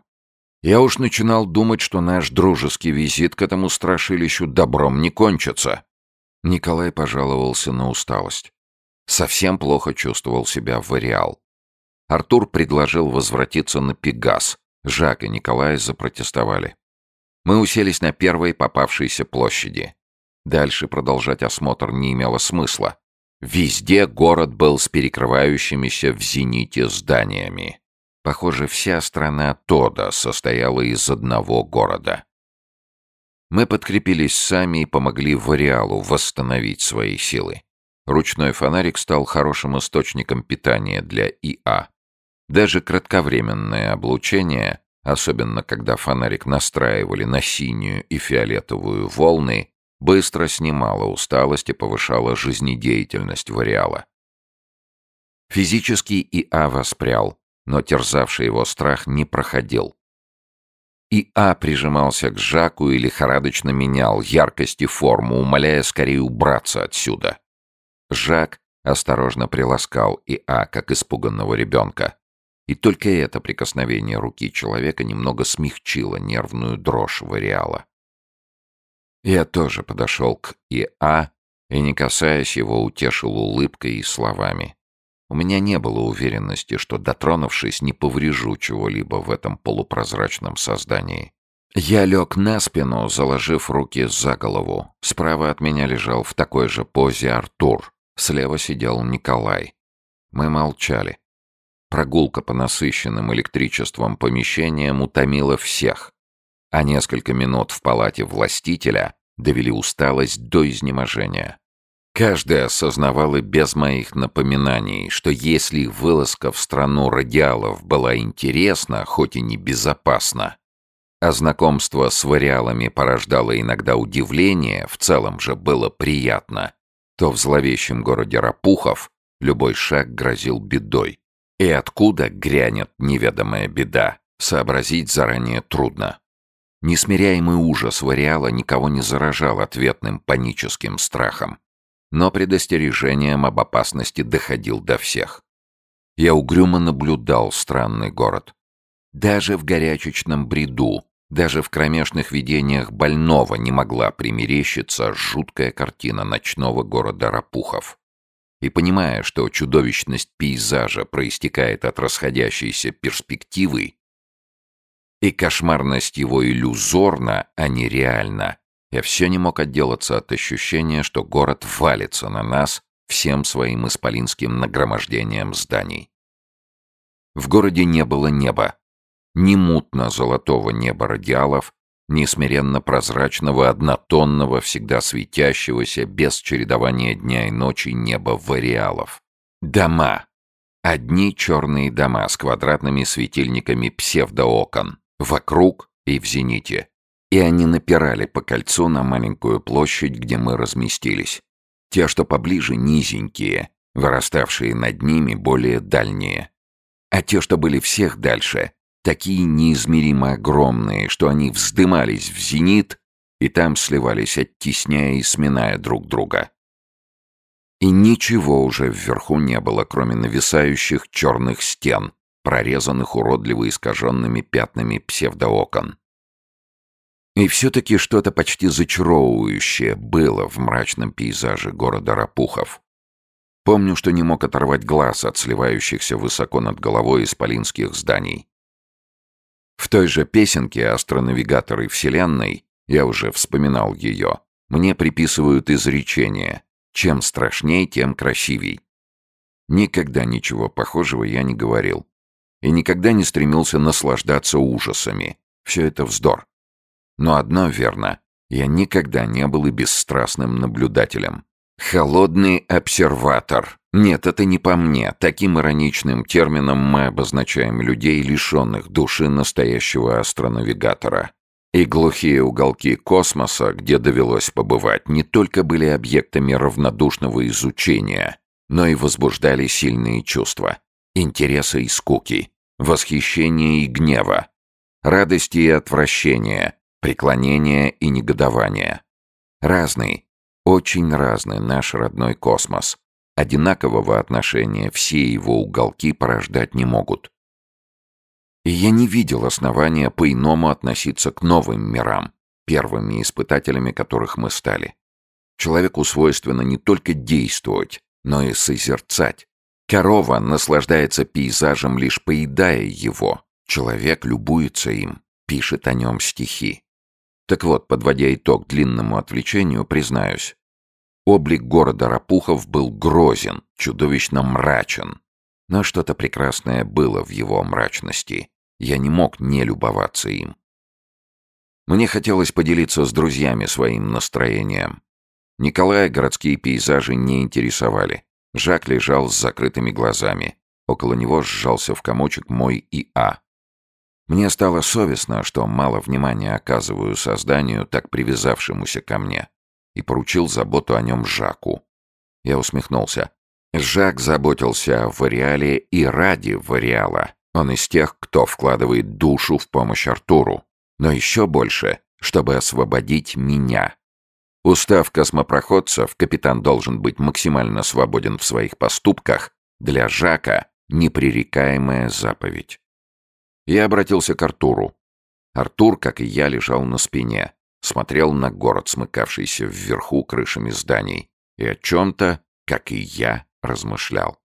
Я уж начинал думать, что наш дружеский визит к этому страшилищу добром не кончится. Николай пожаловался на усталость. Совсем плохо чувствовал себя в Ареал. Артур предложил возвратиться на Пегас. Жак и Николай запротестовали. Мы уселись на первой попавшейся площади. Дальше продолжать осмотр не имело смысла. Везде город был с перекрывающимися в зените зданиями. Похоже, вся страна Тода состояла из одного города. Мы подкрепились сами и помогли Вариалу восстановить свои силы. Ручной фонарик стал хорошим источником питания для ИА. Даже кратковременное облучение, особенно когда фонарик настраивали на синюю и фиолетовую волны, быстро снимало усталость и повышало жизнедеятельность Вариала. Физически ИА воспрял, но терзавший его страх не проходил. И А прижимался к Жаку и лихорадочно менял яркость и форму, умоляя скорее убраться отсюда. Жак осторожно приласкал И А, как испуганного ребенка. И только это прикосновение руки человека немного смягчило нервную дрожь Вариала. Я тоже подошел к И.А. и, не касаясь его, утешил улыбкой и словами. У меня не было уверенности, что, дотронувшись, не поврежу чего-либо в этом полупрозрачном создании. Я лег на спину, заложив руки за голову. Справа от меня лежал в такой же позе Артур. Слева сидел Николай. Мы молчали. Прогулка по насыщенным электричеством помещениям утомила всех, а несколько минут в палате властителя довели усталость до изнеможения. Каждый осознавал и без моих напоминаний, что если вылазка в страну радиалов была интересна, хоть и не безопасна, а знакомство с вариалами порождало иногда удивление, в целом же было приятно, то в зловещем городе Рапухов любой шаг грозил бедой. И откуда грянет неведомая беда, сообразить заранее трудно. Несмиряемый ужас вариала никого не заражал ответным паническим страхом но предостережением об опасности доходил до всех. Я угрюмо наблюдал странный город. Даже в горячечном бреду, даже в кромешных видениях больного не могла примерещиться жуткая картина ночного города Рапухов. И понимая, что чудовищность пейзажа проистекает от расходящейся перспективы, и кошмарность его иллюзорна, а не реальна, я все не мог отделаться от ощущения, что город валится на нас всем своим исполинским нагромождением зданий. В городе не было неба. Ни мутно-золотого неба радиалов, ни смиренно-прозрачного, однотонного, всегда светящегося, без чередования дня и ночи неба вариалов. Дома. Одни черные дома с квадратными светильниками псевдоокон. Вокруг и в зените и они напирали по кольцу на маленькую площадь, где мы разместились. Те, что поближе, низенькие, выраставшие над ними более дальние. А те, что были всех дальше, такие неизмеримо огромные, что они вздымались в зенит и там сливались, оттесняя и сминая друг друга. И ничего уже вверху не было, кроме нависающих черных стен, прорезанных уродливо искаженными пятнами псевдоокон. И все-таки что-то почти зачаровывающее было в мрачном пейзаже города Рапухов. Помню, что не мог оторвать глаз от сливающихся высоко над головой исполинских зданий. В той же песенке «Астронавигаторы Вселенной» я уже вспоминал ее, мне приписывают изречение «Чем страшней, тем красивей». Никогда ничего похожего я не говорил. И никогда не стремился наслаждаться ужасами. Все это вздор. Но одно верно, я никогда не был и бесстрастным наблюдателем. Холодный обсерватор. Нет, это не по мне. Таким ироничным термином мы обозначаем людей, лишенных души настоящего астронавигатора. И глухие уголки космоса, где довелось побывать, не только были объектами равнодушного изучения, но и возбуждали сильные чувства. Интереса и скуки, восхищения и гнева, радости и отвращения, преклонение и негодование. Разный, очень разный наш родной космос. Одинакового отношения все его уголки порождать не могут. И я не видел основания по-иному относиться к новым мирам, первыми испытателями которых мы стали. Человеку свойственно не только действовать, но и созерцать. Корова наслаждается пейзажем, лишь поедая его. Человек любуется им, пишет о нем стихи. Так вот, подводя итог длинному отвлечению, признаюсь, облик города Рапухов был грозен, чудовищно мрачен. Но что-то прекрасное было в его мрачности. Я не мог не любоваться им. Мне хотелось поделиться с друзьями своим настроением. Николая городские пейзажи не интересовали. Жак лежал с закрытыми глазами. Около него сжался в комочек мой ИА. Мне стало совестно, что мало внимания оказываю созданию, так привязавшемуся ко мне, и поручил заботу о нем Жаку. Я усмехнулся. Жак заботился о Вариале и ради Вариала. Он из тех, кто вкладывает душу в помощь Артуру. Но еще больше, чтобы освободить меня. Устав космопроходцев, капитан должен быть максимально свободен в своих поступках, для Жака непререкаемая заповедь. Я обратился к Артуру. Артур, как и я, лежал на спине, смотрел на город, смыкавшийся вверху крышами зданий, и о чем-то, как и я, размышлял.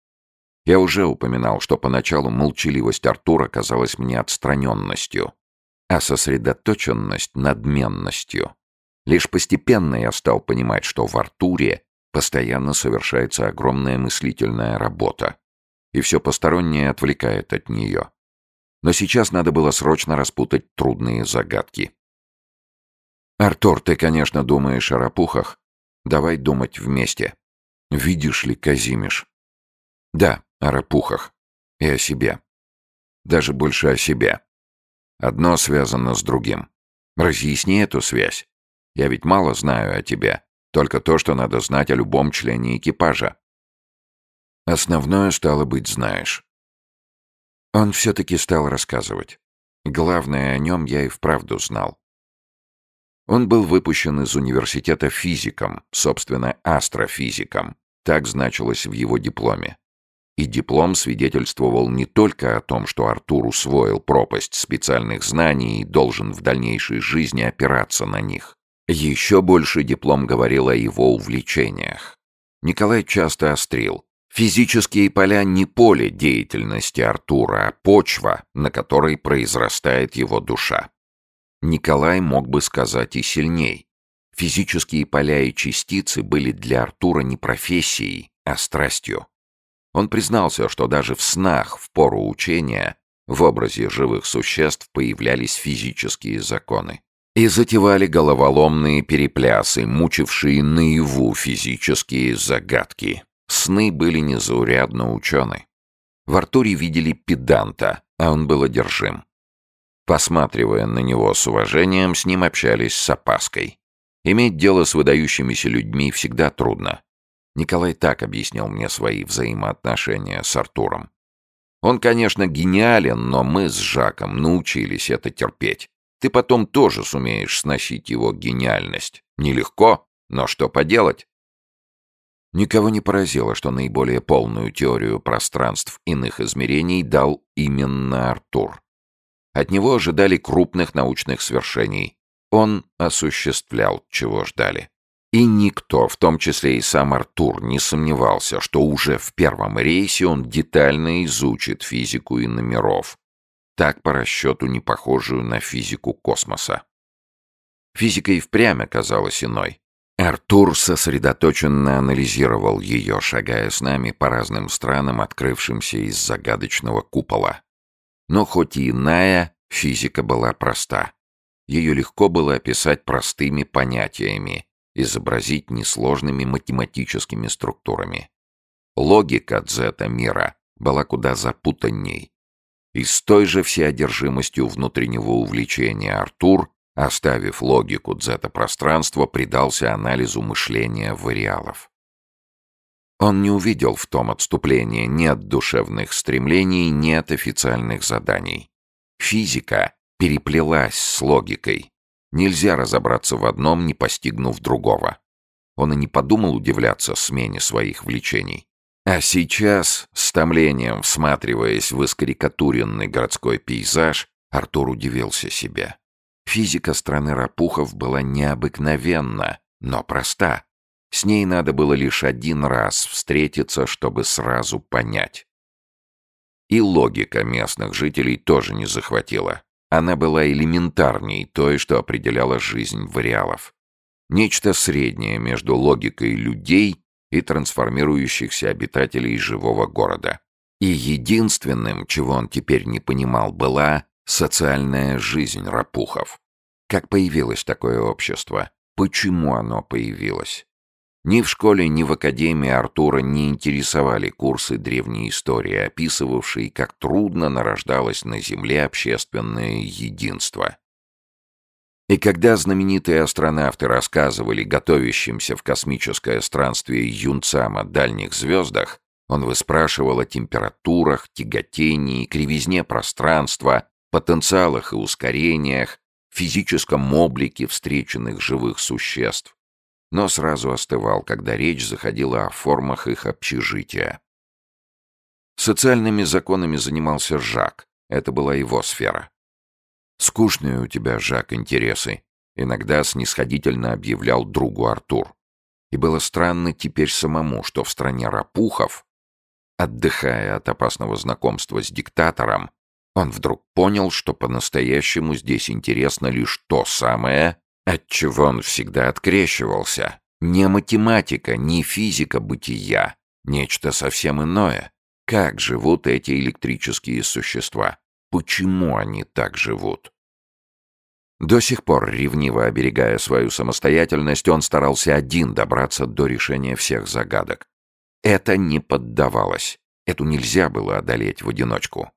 Я уже упоминал, что поначалу молчаливость Артура казалась мне отстраненностью, а сосредоточенность — надменностью. Лишь постепенно я стал понимать, что в Артуре постоянно совершается огромная мыслительная работа, и все постороннее отвлекает от нее. Но сейчас надо было срочно распутать трудные загадки. «Артур, ты, конечно, думаешь о рапухах. Давай думать вместе. Видишь ли, Казимиш?» «Да, о рапухах. И о себе. Даже больше о себе. Одно связано с другим. Разъясни эту связь. Я ведь мало знаю о тебе. Только то, что надо знать о любом члене экипажа. Основное, стало быть, знаешь. Он все-таки стал рассказывать. Главное о нем я и вправду знал. Он был выпущен из университета физиком, собственно, астрофизиком. Так значилось в его дипломе. И диплом свидетельствовал не только о том, что Артур усвоил пропасть специальных знаний и должен в дальнейшей жизни опираться на них. Еще больше диплом говорил о его увлечениях. Николай часто острил. Физические поля не поле деятельности Артура, а почва, на которой произрастает его душа. Николай мог бы сказать и сильней. Физические поля и частицы были для Артура не профессией, а страстью. Он признался, что даже в снах, в пору учения, в образе живых существ появлялись физические законы. И затевали головоломные переплясы, мучившие наяву физические загадки. Сны были незаурядно учены. В Артуре видели педанта, а он был одержим. Посматривая на него с уважением, с ним общались с опаской. Иметь дело с выдающимися людьми всегда трудно. Николай так объяснил мне свои взаимоотношения с Артуром. Он, конечно, гениален, но мы с Жаком научились это терпеть. Ты потом тоже сумеешь сносить его гениальность. Нелегко, но что поделать? Никого не поразило, что наиболее полную теорию пространств иных измерений дал именно Артур. От него ожидали крупных научных свершений. Он осуществлял, чего ждали. И никто, в том числе и сам Артур, не сомневался, что уже в первом рейсе он детально изучит физику и номеров, так по расчету не похожую на физику космоса. Физика и впрямь оказалась иной. Артур сосредоточенно анализировал ее, шагая с нами по разным странам, открывшимся из загадочного купола. Но хоть и иная, физика была проста. Ее легко было описать простыми понятиями, изобразить несложными математическими структурами. Логика дзета-мира была куда запутанней. И с той же всеодержимостью внутреннего увлечения Артур Оставив логику дзета-пространства, предался анализу мышления вариалов. Он не увидел в том отступления ни от душевных стремлений, ни от официальных заданий. Физика переплелась с логикой. Нельзя разобраться в одном, не постигнув другого. Он и не подумал удивляться смене своих влечений. А сейчас, с томлением всматриваясь в искарикатуренный городской пейзаж, Артур удивился себе. Физика страны Рапухов была необыкновенна, но проста. С ней надо было лишь один раз встретиться, чтобы сразу понять. И логика местных жителей тоже не захватила. Она была элементарней той, что определяла жизнь вариалов. Нечто среднее между логикой людей и трансформирующихся обитателей живого города. И единственным, чего он теперь не понимал, была социальная жизнь рапухов. Как появилось такое общество? Почему оно появилось? Ни в школе, ни в академии Артура не интересовали курсы древней истории, описывавшие, как трудно нарождалось на Земле общественное единство. И когда знаменитые астронавты рассказывали готовящимся в космическое странствие юнцам о дальних звездах, он выспрашивал о температурах, тяготении, кривизне пространства, потенциалах и ускорениях, физическом облике встреченных живых существ но сразу остывал, когда речь заходила о формах их общежития. Социальными законами занимался Жак. Это была его сфера. «Скучные у тебя, Жак, интересы», — иногда снисходительно объявлял другу Артур. И было странно теперь самому, что в стране рапухов, отдыхая от опасного знакомства с диктатором, он вдруг понял, что по-настоящему здесь интересно лишь то самое, Отчего он всегда открещивался? Не математика, не физика бытия. Нечто совсем иное. Как живут эти электрические существа? Почему они так живут? До сих пор, ревниво оберегая свою самостоятельность, он старался один добраться до решения всех загадок. Это не поддавалось. Эту нельзя было одолеть в одиночку.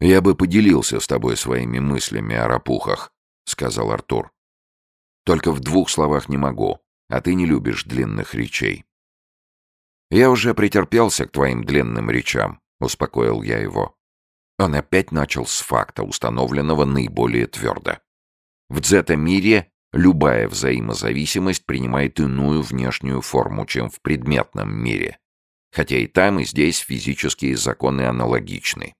«Я бы поделился с тобой своими мыслями о рапухах», — сказал Артур. «Только в двух словах не могу, а ты не любишь длинных речей». «Я уже претерпелся к твоим длинным речам», — успокоил я его. Он опять начал с факта, установленного наиболее твердо. В дзета-мире любая взаимозависимость принимает иную внешнюю форму, чем в предметном мире, хотя и там, и здесь физические законы аналогичны.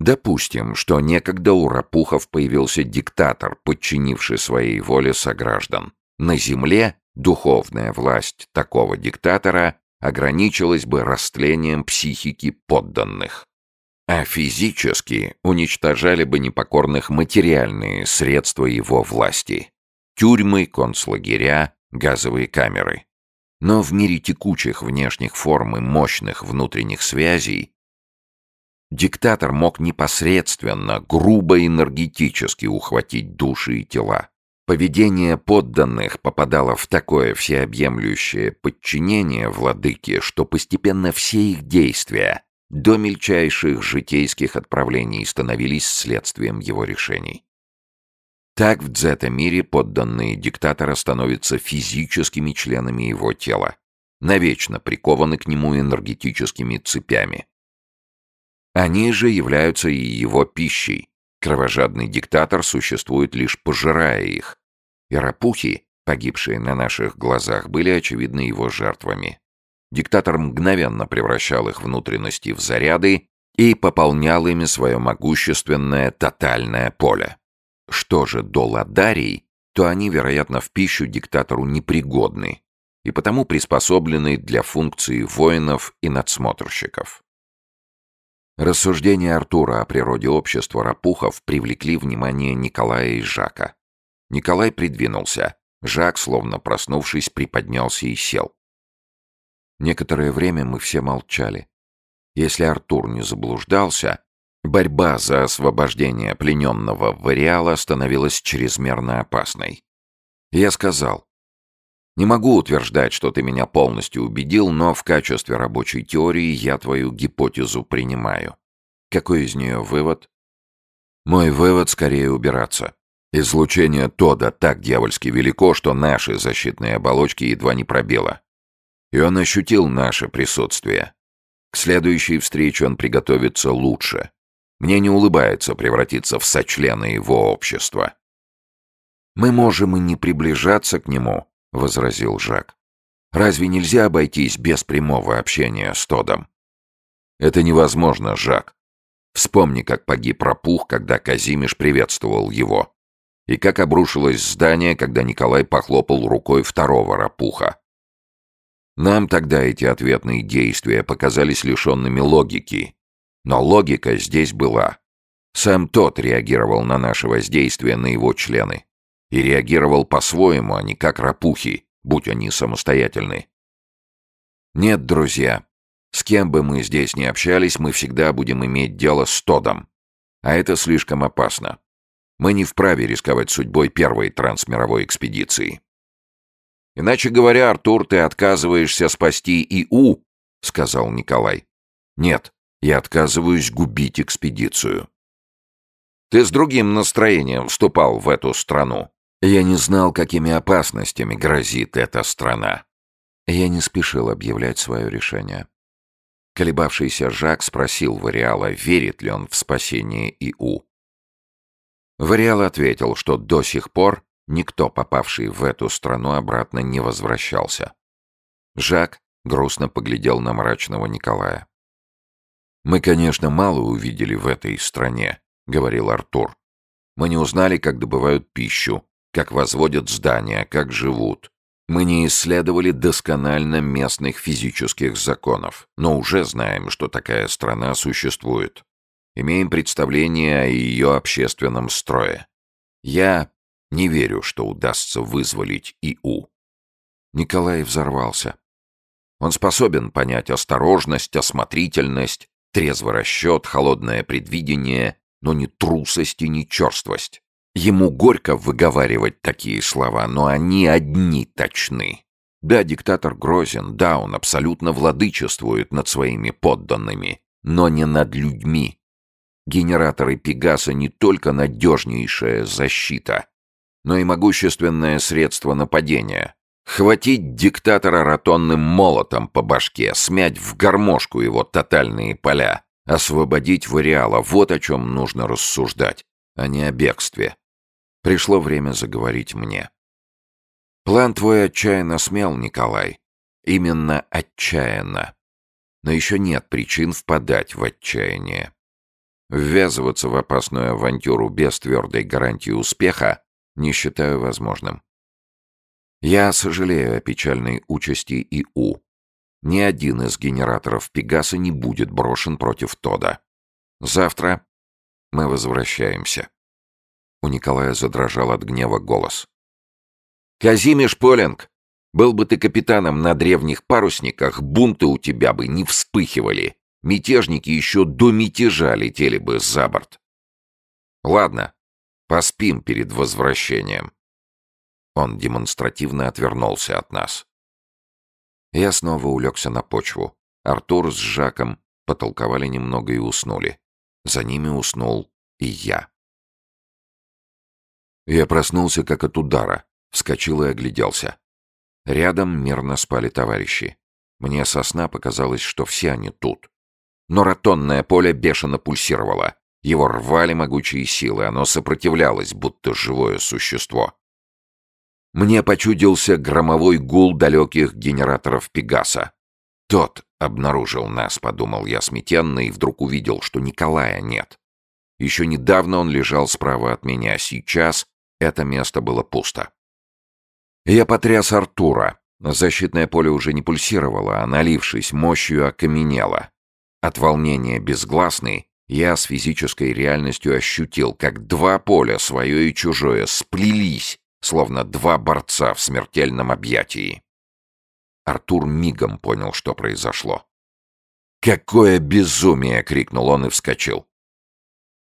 Допустим, что некогда у Рапухов появился диктатор, подчинивший своей воле сограждан. На земле духовная власть такого диктатора ограничилась бы растлением психики подданных. А физически уничтожали бы непокорных материальные средства его власти. Тюрьмы, концлагеря, газовые камеры. Но в мире текучих внешних форм и мощных внутренних связей Диктатор мог непосредственно, грубо энергетически ухватить души и тела. Поведение подданных попадало в такое всеобъемлющее подчинение владыке, что постепенно все их действия, до мельчайших житейских отправлений, становились следствием его решений. Так в дзета-мире подданные диктатора становятся физическими членами его тела, навечно прикованы к нему энергетическими цепями. Они же являются и его пищей. Кровожадный диктатор существует лишь пожирая их. И погибшие на наших глазах, были, очевидно, его жертвами. Диктатор мгновенно превращал их внутренности в заряды и пополнял ими свое могущественное тотальное поле. Что же до ладарий, то они, вероятно, в пищу диктатору непригодны и потому приспособлены для функции воинов и надсмотрщиков. Рассуждения Артура о природе общества рапухов привлекли внимание Николая и Жака. Николай придвинулся. Жак, словно проснувшись, приподнялся и сел. Некоторое время мы все молчали. Если Артур не заблуждался, борьба за освобождение плененного Вариала становилась чрезмерно опасной. Я сказал, «Не могу утверждать, что ты меня полностью убедил, но в качестве рабочей теории я твою гипотезу принимаю. Какой из нее вывод? Мой вывод скорее убираться. Излучение Тода так дьявольски велико, что наши защитные оболочки едва не пробило. И он ощутил наше присутствие. К следующей встрече он приготовится лучше. Мне не улыбается превратиться в сочлена его общества. «Мы можем и не приближаться к нему», — возразил Жак. Разве нельзя обойтись без прямого общения с Тодом? Это невозможно, Жак. Вспомни, как погиб Рапух, когда Казимиш приветствовал его. И как обрушилось здание, когда Николай похлопал рукой второго Рапуха. Нам тогда эти ответные действия показались лишенными логики. Но логика здесь была. Сам тот реагировал на наше воздействие на его члены. И реагировал по-своему, а не как рапухи, будь они самостоятельны. Нет, друзья, с кем бы мы здесь ни общались, мы всегда будем иметь дело с Тодом. А это слишком опасно. Мы не вправе рисковать судьбой первой трансмировой экспедиции. «Иначе говоря, Артур, ты отказываешься спасти ИУ», — сказал Николай. «Нет, я отказываюсь губить экспедицию». «Ты с другим настроением вступал в эту страну. Я не знал, какими опасностями грозит эта страна». Я не спешил объявлять свое решение. Колебавшийся Жак спросил Вариала, верит ли он в спасение ИУ. Вариал ответил, что до сих пор никто, попавший в эту страну, обратно не возвращался. Жак грустно поглядел на мрачного Николая. «Мы, конечно, мало увидели в этой стране», — говорил Артур. «Мы не узнали, как добывают пищу, как возводят здания, как живут. Мы не исследовали досконально местных физических законов, но уже знаем, что такая страна существует. Имеем представление о ее общественном строе. Я не верю, что удастся вызволить ИУ. Николай взорвался. Он способен понять осторожность, осмотрительность, трезвый расчет, холодное предвидение, но не трусость и не черствость. Ему горько выговаривать такие слова, но они одни точны. Да, диктатор грозен, да, он абсолютно владычествует над своими подданными, но не над людьми. Генераторы Пегаса не только надежнейшая защита, но и могущественное средство нападения. Хватить диктатора ротонным молотом по башке, смять в гармошку его тотальные поля, освободить Вариала — вот о чем нужно рассуждать, а не о бегстве. Пришло время заговорить мне. План твой отчаянно смел, Николай. Именно отчаянно. Но еще нет причин впадать в отчаяние. Ввязываться в опасную авантюру без твердой гарантии успеха не считаю возможным. Я сожалею о печальной участи ИУ. Ни один из генераторов Пегаса не будет брошен против Тода. Завтра мы возвращаемся. У Николая задрожал от гнева голос. «Казимиш Полинг, был бы ты капитаном на древних парусниках, бунты у тебя бы не вспыхивали мятежники еще до мятежа летели бы за борт. Ладно, поспим перед возвращением. Он демонстративно отвернулся от нас. Я снова улегся на почву. Артур с Жаком потолковали немного и уснули. За ними уснул и я. Я проснулся как от удара, вскочил и огляделся. Рядом мирно спали товарищи. Мне со сна показалось, что все они тут но ротонное поле бешено пульсировало. Его рвали могучие силы, оно сопротивлялось, будто живое существо. Мне почудился громовой гул далеких генераторов Пегаса. Тот обнаружил нас, подумал я смятенно, и вдруг увидел, что Николая нет. Еще недавно он лежал справа от меня, сейчас это место было пусто. Я потряс Артура. Защитное поле уже не пульсировало, а, налившись мощью, окаменело. От волнения безгласный я с физической реальностью ощутил, как два поля, свое и чужое, сплелись, словно два борца в смертельном объятии. Артур мигом понял, что произошло. «Какое безумие!» — крикнул он и вскочил.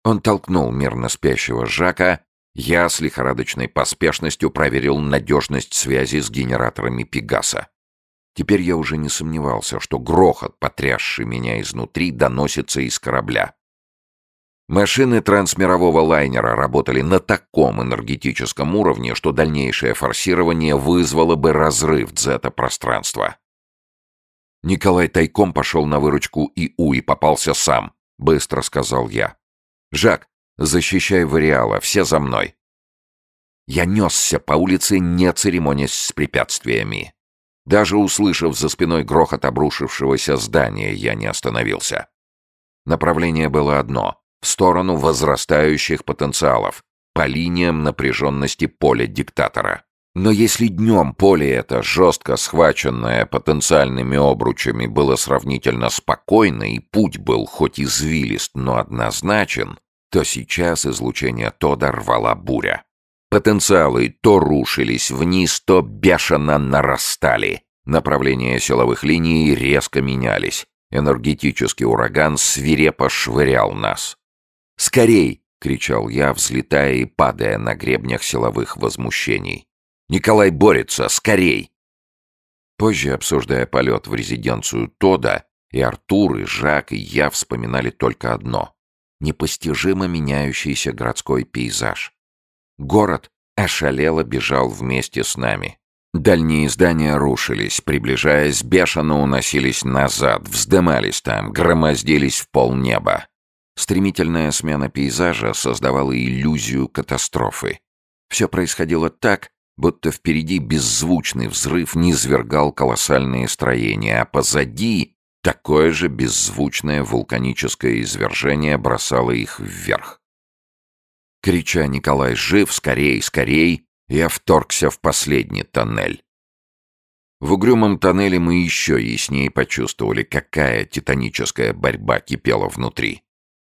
Он толкнул мирно спящего Жака, я с лихорадочной поспешностью проверил надежность связи с генераторами Пегаса. Теперь я уже не сомневался, что грохот, потрясший меня изнутри, доносится из корабля. Машины трансмирового лайнера работали на таком энергетическом уровне, что дальнейшее форсирование вызвало бы разрыв дзета-пространства. Николай тайком пошел на выручку ИУ и попался сам, быстро сказал я. «Жак, защищай Вариала, все за мной». Я несся по улице, не церемонясь с препятствиями. Даже услышав за спиной грохот обрушившегося здания, я не остановился. Направление было одно — в сторону возрастающих потенциалов, по линиям напряженности поля диктатора. Но если днем поле это, жестко схваченное потенциальными обручами, было сравнительно спокойно и путь был хоть извилист, но однозначен, то сейчас излучение Тода рвала буря. Потенциалы то рушились вниз, то бешено нарастали. Направления силовых линий резко менялись. Энергетический ураган свирепо швырял нас. «Скорей!» — кричал я, взлетая и падая на гребнях силовых возмущений. «Николай борется! Скорей!» Позже, обсуждая полет в резиденцию Тода, и Артур, и Жак, и я вспоминали только одно — непостижимо меняющийся городской пейзаж. Город ошалело бежал вместе с нами. Дальние здания рушились, приближаясь, бешено уносились назад, вздымались там, громоздились в полнеба. Стремительная смена пейзажа создавала иллюзию катастрофы. Все происходило так, будто впереди беззвучный взрыв низвергал колоссальные строения, а позади такое же беззвучное вулканическое извержение бросало их вверх. Крича «Николай жив! Скорей, скорей!» я вторгся в последний тоннель. В угрюмом тоннеле мы еще яснее почувствовали, какая титаническая борьба кипела внутри.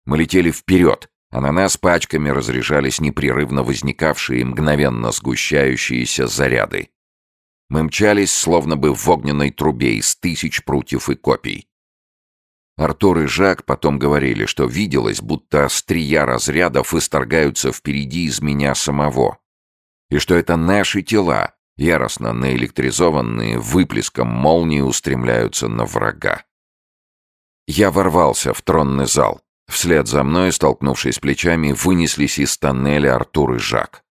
Мы летели вперед, а на нас пачками разряжались непрерывно возникавшие мгновенно сгущающиеся заряды. Мы мчались, словно бы в огненной трубе из тысяч прутьев и копий. Артур и Жак потом говорили, что виделось, будто острия разрядов исторгаются впереди из меня самого. И что это наши тела, яростно наэлектризованные, выплеском молнии устремляются на врага. Я ворвался в тронный зал. Вслед за мной, столкнувшись плечами, вынеслись из тоннеля Артур и Жак.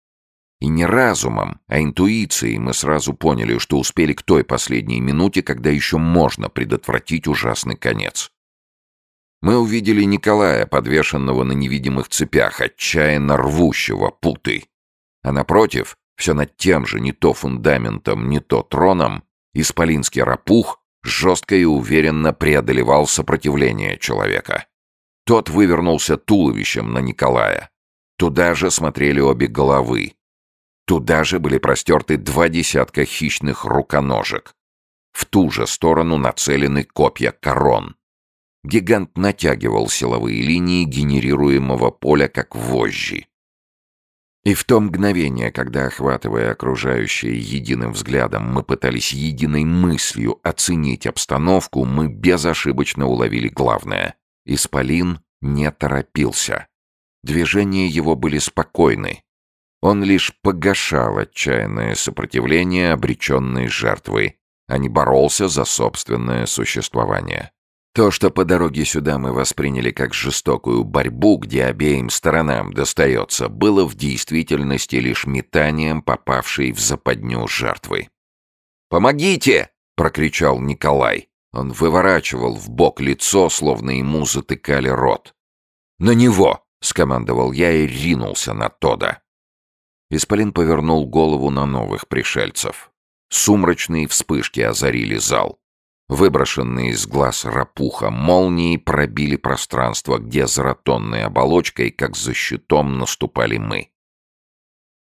И не разумом, а интуицией мы сразу поняли, что успели к той последней минуте, когда еще можно предотвратить ужасный конец. Мы увидели Николая, подвешенного на невидимых цепях, отчаянно рвущего путы. А напротив, все над тем же не то фундаментом, не то троном, исполинский рапух жестко и уверенно преодолевал сопротивление человека. Тот вывернулся туловищем на Николая. Туда же смотрели обе головы. Туда же были простерты два десятка хищных руконожек. В ту же сторону нацелены копья корон. Гигант натягивал силовые линии генерируемого поля как вожжи. И в то мгновение, когда, охватывая окружающее единым взглядом, мы пытались единой мыслью оценить обстановку, мы безошибочно уловили главное. Исполин не торопился. Движения его были спокойны. Он лишь погашал отчаянное сопротивление обреченной жертвы, а не боролся за собственное существование. То, что по дороге сюда мы восприняли как жестокую борьбу, где обеим сторонам достается, было в действительности лишь метанием попавшей в западню жертвы. «Помогите!» — прокричал Николай. Он выворачивал в бок лицо, словно ему затыкали рот. «На него!» — скомандовал я и ринулся на Тода. Исполин повернул голову на новых пришельцев. Сумрачные вспышки озарили зал. Выброшенные из глаз рапуха молнии пробили пространство, где за ротонной оболочкой, как за щитом, наступали мы.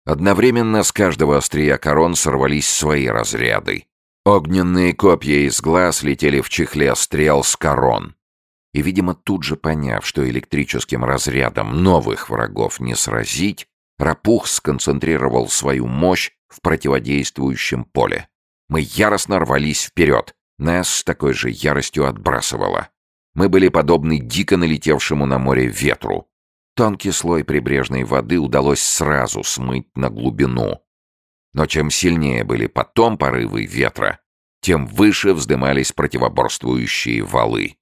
Одновременно с каждого острия корон сорвались свои разряды. Огненные копья из глаз летели в чехле стрел с корон. И, видимо, тут же поняв, что электрическим разрядом новых врагов не сразить, Рапух сконцентрировал свою мощь в противодействующем поле. Мы яростно рвались вперед, нас с такой же яростью отбрасывало. Мы были подобны дико налетевшему на море ветру. Тонкий слой прибрежной воды удалось сразу смыть на глубину. Но чем сильнее были потом порывы ветра, тем выше вздымались противоборствующие валы.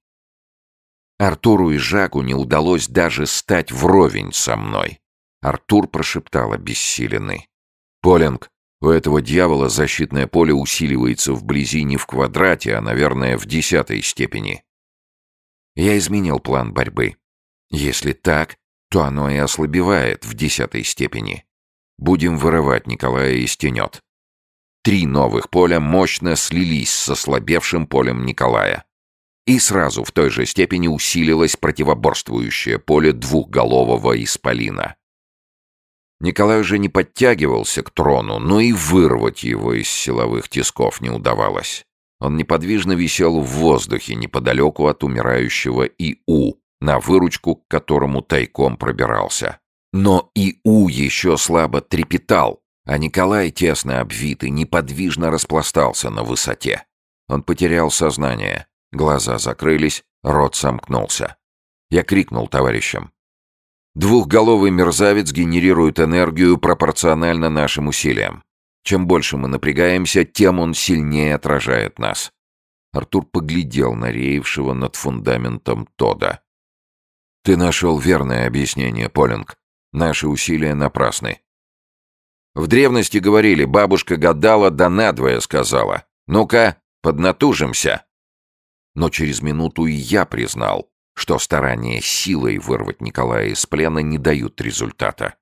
Артуру и Жаку не удалось даже стать вровень со мной. Артур прошептал обессиленный. «Полинг, у этого дьявола защитное поле усиливается вблизи не в квадрате, а, наверное, в десятой степени. Я изменил план борьбы. Если так, то оно и ослабевает в десятой степени. Будем вырывать Николая из тенет. три новых поля мощно слились с ослабевшим полем Николая. И сразу в той же степени усилилось противоборствующее поле двухголового исполина. Николай уже не подтягивался к трону, но и вырвать его из силовых тисков не удавалось. Он неподвижно висел в воздухе неподалеку от умирающего И.У., на выручку к которому тайком пробирался. Но И.У. еще слабо трепетал, а Николай, тесно обвитый, неподвижно распластался на высоте. Он потерял сознание, глаза закрылись, рот сомкнулся. Я крикнул товарищам. Двухголовый мерзавец генерирует энергию пропорционально нашим усилиям. Чем больше мы напрягаемся, тем он сильнее отражает нас. Артур поглядел на реевшего над фундаментом Тода. «Ты нашел верное объяснение, Полинг. Наши усилия напрасны». В древности говорили, бабушка гадала, да надвое сказала. «Ну-ка, поднатужимся». Но через минуту и я признал, что старания силой вырвать Николая из плена не дают результата.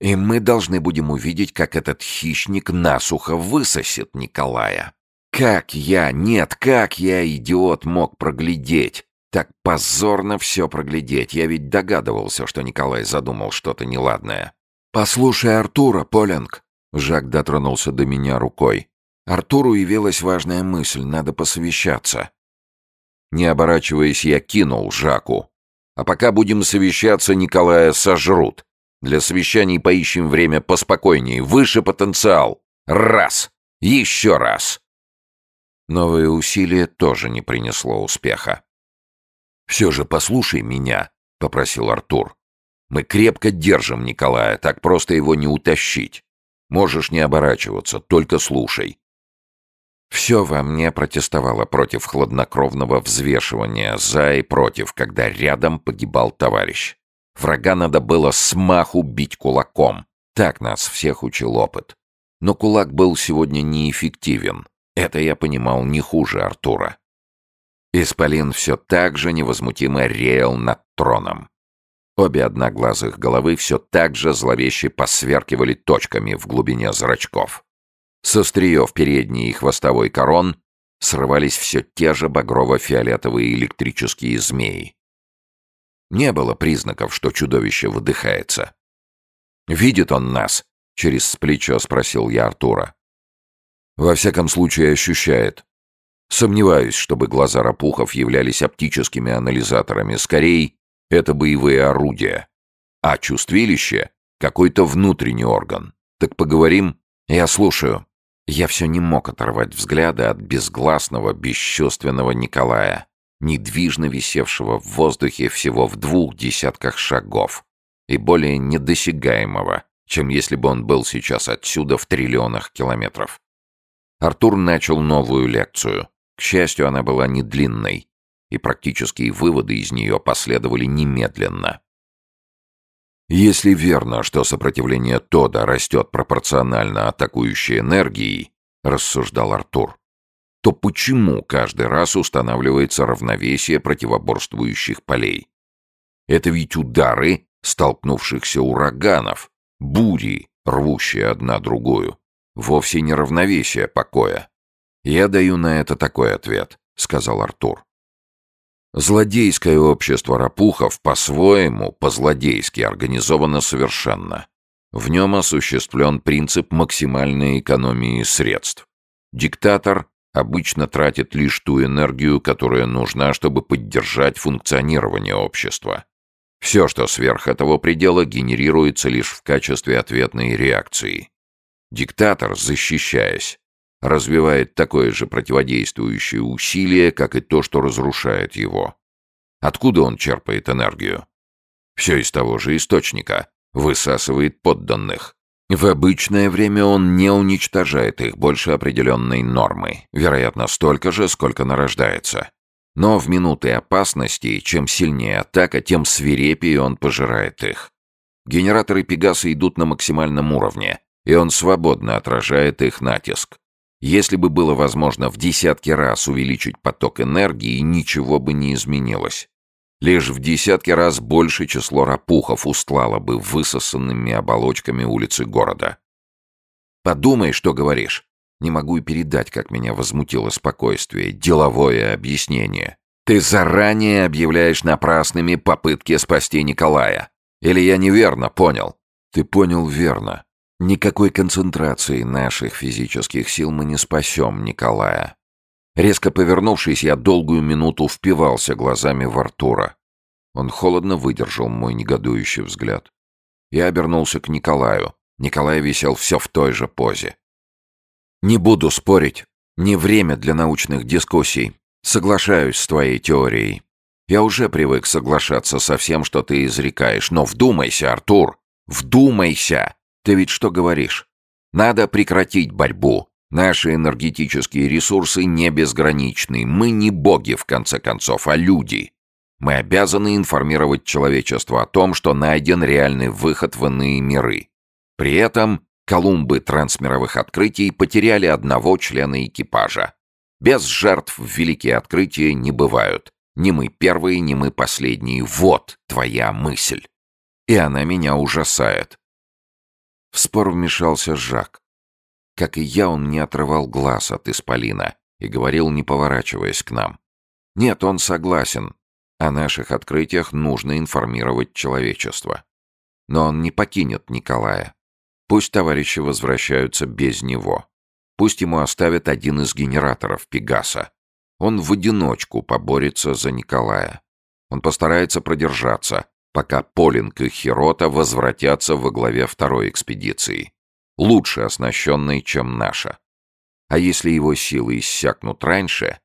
И мы должны будем увидеть, как этот хищник насухо высосет Николая. Как я, нет, как я, идиот, мог проглядеть? Так позорно все проглядеть. Я ведь догадывался, что Николай задумал что-то неладное. «Послушай Артура, Поленг!» Жак дотронулся до меня рукой. Артуру явилась важная мысль, надо посовещаться. Не оборачиваясь, я кинул Жаку. А пока будем совещаться, Николая сожрут. Для совещаний поищем время поспокойнее. Выше потенциал. Раз. Еще раз. Новое усилие тоже не принесло успеха. «Все же послушай меня», — попросил Артур. «Мы крепко держим Николая, так просто его не утащить. Можешь не оборачиваться, только слушай. Все во мне протестовало против хладнокровного взвешивания за и против, когда рядом погибал товарищ. Врага надо было смаху бить кулаком. Так нас всех учил опыт. Но кулак был сегодня неэффективен. Это я понимал не хуже Артура. Исполин все так же невозмутимо реял над троном. Обе одноглазых головы все так же зловеще посверкивали точками в глубине зрачков. С остриев передней и хвостовой корон срывались все те же багрово-фиолетовые электрические змеи. Не было признаков, что чудовище выдыхается. «Видит он нас?» — через плечо спросил я Артура. «Во всяком случае ощущает. Сомневаюсь, чтобы глаза рапухов являлись оптическими анализаторами. Скорее, это боевые орудия. А чувствилище — какой-то внутренний орган. Так поговорим? Я слушаю». Я все не мог оторвать взгляда от безгласного, бесчувственного Николая, недвижно висевшего в воздухе всего в двух десятках шагов и более недосягаемого, чем если бы он был сейчас отсюда в триллионах километров. Артур начал новую лекцию. К счастью, она была не длинной, и практические выводы из нее последовали немедленно. Если верно, что сопротивление Тода растет пропорционально атакующей энергии, рассуждал Артур, то почему каждый раз устанавливается равновесие противоборствующих полей? Это ведь удары столкнувшихся ураганов, бури, рвущие одна другую. Вовсе не равновесие покоя. Я даю на это такой ответ, сказал Артур. Злодейское общество рапухов по-своему, по-злодейски организовано совершенно. В нем осуществлен принцип максимальной экономии средств. Диктатор обычно тратит лишь ту энергию, которая нужна, чтобы поддержать функционирование общества. Все, что сверх этого предела, генерируется лишь в качестве ответной реакции. Диктатор, защищаясь, развивает такое же противодействующее усилие, как и то, что разрушает его. Откуда он черпает энергию? Все из того же источника. Высасывает подданных. В обычное время он не уничтожает их больше определенной нормы, вероятно, столько же, сколько нарождается. Но в минуты опасности, чем сильнее атака, тем свирепее он пожирает их. Генераторы Пегаса идут на максимальном уровне, и он свободно отражает их натиск. Если бы было возможно в десятки раз увеличить поток энергии, ничего бы не изменилось. Лишь в десятки раз больше число рапухов устлало бы высосанными оболочками улицы города. Подумай, что говоришь. Не могу и передать, как меня возмутило спокойствие, деловое объяснение. Ты заранее объявляешь напрасными попытки спасти Николая. Или я неверно понял? Ты понял верно. Никакой концентрации наших физических сил мы не спасем Николая. Резко повернувшись, я долгую минуту впивался глазами в Артура. Он холодно выдержал мой негодующий взгляд. Я обернулся к Николаю. Николай висел все в той же позе. «Не буду спорить. Не время для научных дискуссий. Соглашаюсь с твоей теорией. Я уже привык соглашаться со всем, что ты изрекаешь. Но вдумайся, Артур! Вдумайся! Ты ведь что говоришь? Надо прекратить борьбу. Наши энергетические ресурсы не безграничны. Мы не боги, в конце концов, а люди. Мы обязаны информировать человечество о том, что найден реальный выход в иные миры. При этом Колумбы трансмировых открытий потеряли одного члена экипажа. Без жертв великие открытия не бывают. Ни мы первые, ни мы последние. Вот твоя мысль. И она меня ужасает. В спор вмешался Жак. Как и я, он не отрывал глаз от Исполина и говорил, не поворачиваясь к нам. Нет, он согласен. О наших открытиях нужно информировать человечество. Но он не покинет Николая. Пусть товарищи возвращаются без него. Пусть ему оставят один из генераторов Пегаса. Он в одиночку поборется за Николая. Он постарается продержаться, пока Полинг и Хирота возвратятся во главе второй экспедиции, лучше оснащенной, чем наша. А если его силы иссякнут раньше,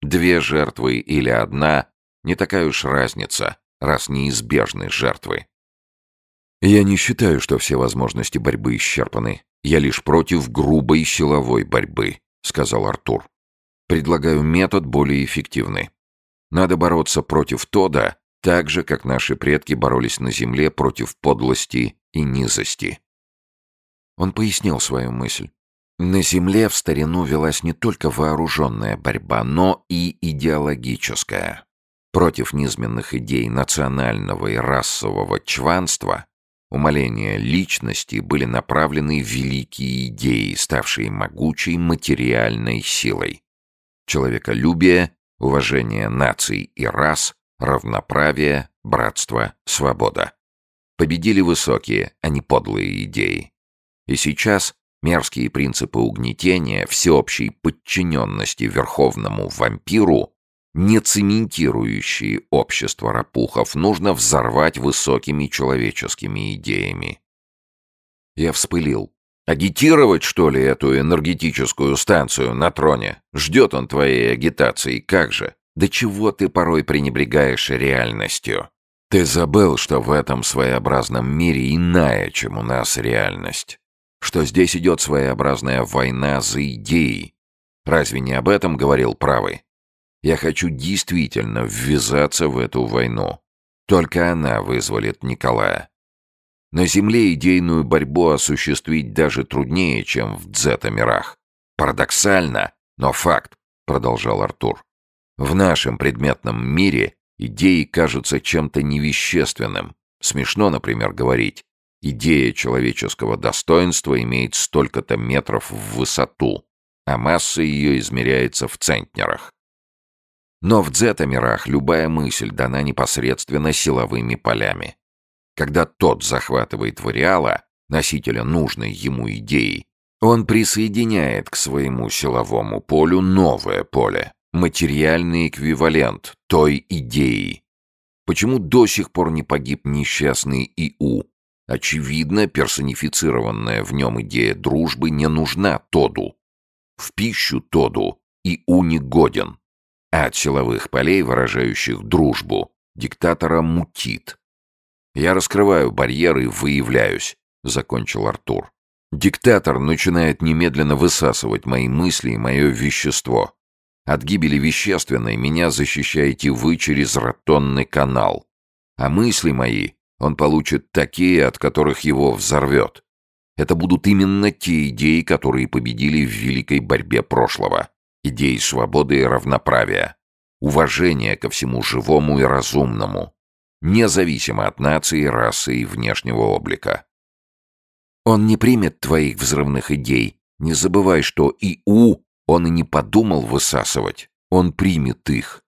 две жертвы или одна не такая уж разница, раз неизбежны жертвы. Я не считаю, что все возможности борьбы исчерпаны. Я лишь против грубой силовой борьбы, сказал Артур. Предлагаю метод более эффективный. Надо бороться против Тода так же, как наши предки боролись на земле против подлости и низости. Он пояснил свою мысль. На земле в старину велась не только вооруженная борьба, но и идеологическая. Против низменных идей национального и расового чванства, умаления личности были направлены великие идеи, ставшие могучей материальной силой. Человеколюбие, уважение наций и рас, равноправие, братство, свобода. Победили высокие, а не подлые идеи. И сейчас мерзкие принципы угнетения, всеобщей подчиненности верховному вампиру не цементирующие общество рапухов, нужно взорвать высокими человеческими идеями. Я вспылил. Агитировать, что ли, эту энергетическую станцию на троне? Ждет он твоей агитации, как же? Да чего ты порой пренебрегаешь реальностью? Ты забыл, что в этом своеобразном мире иная, чем у нас реальность. Что здесь идет своеобразная война за идеи. Разве не об этом говорил правый? Я хочу действительно ввязаться в эту войну. Только она вызволит Николая. На Земле идейную борьбу осуществить даже труднее, чем в дзета-мирах. Парадоксально, но факт, продолжал Артур. В нашем предметном мире идеи кажутся чем-то невещественным. Смешно, например, говорить, идея человеческого достоинства имеет столько-то метров в высоту, а масса ее измеряется в центнерах. Но в дзета-мирах любая мысль дана непосредственно силовыми полями. Когда тот захватывает вариала, носителя нужной ему идеи, он присоединяет к своему силовому полю новое поле, материальный эквивалент той идеи. Почему до сих пор не погиб несчастный Иу? Очевидно, персонифицированная в нем идея дружбы не нужна Тоду. В пищу Тоду Иу не годен а от силовых полей, выражающих дружбу, диктатора мутит. «Я раскрываю барьеры и выявляюсь», — закончил Артур. «Диктатор начинает немедленно высасывать мои мысли и мое вещество. От гибели вещественной меня защищаете вы через ротонный канал. А мысли мои он получит такие, от которых его взорвет. Это будут именно те идеи, которые победили в великой борьбе прошлого идей свободы и равноправия, уважения ко всему живому и разумному, независимо от нации, расы и внешнего облика. Он не примет твоих взрывных идей. Не забывай, что и У он и не подумал высасывать. Он примет их.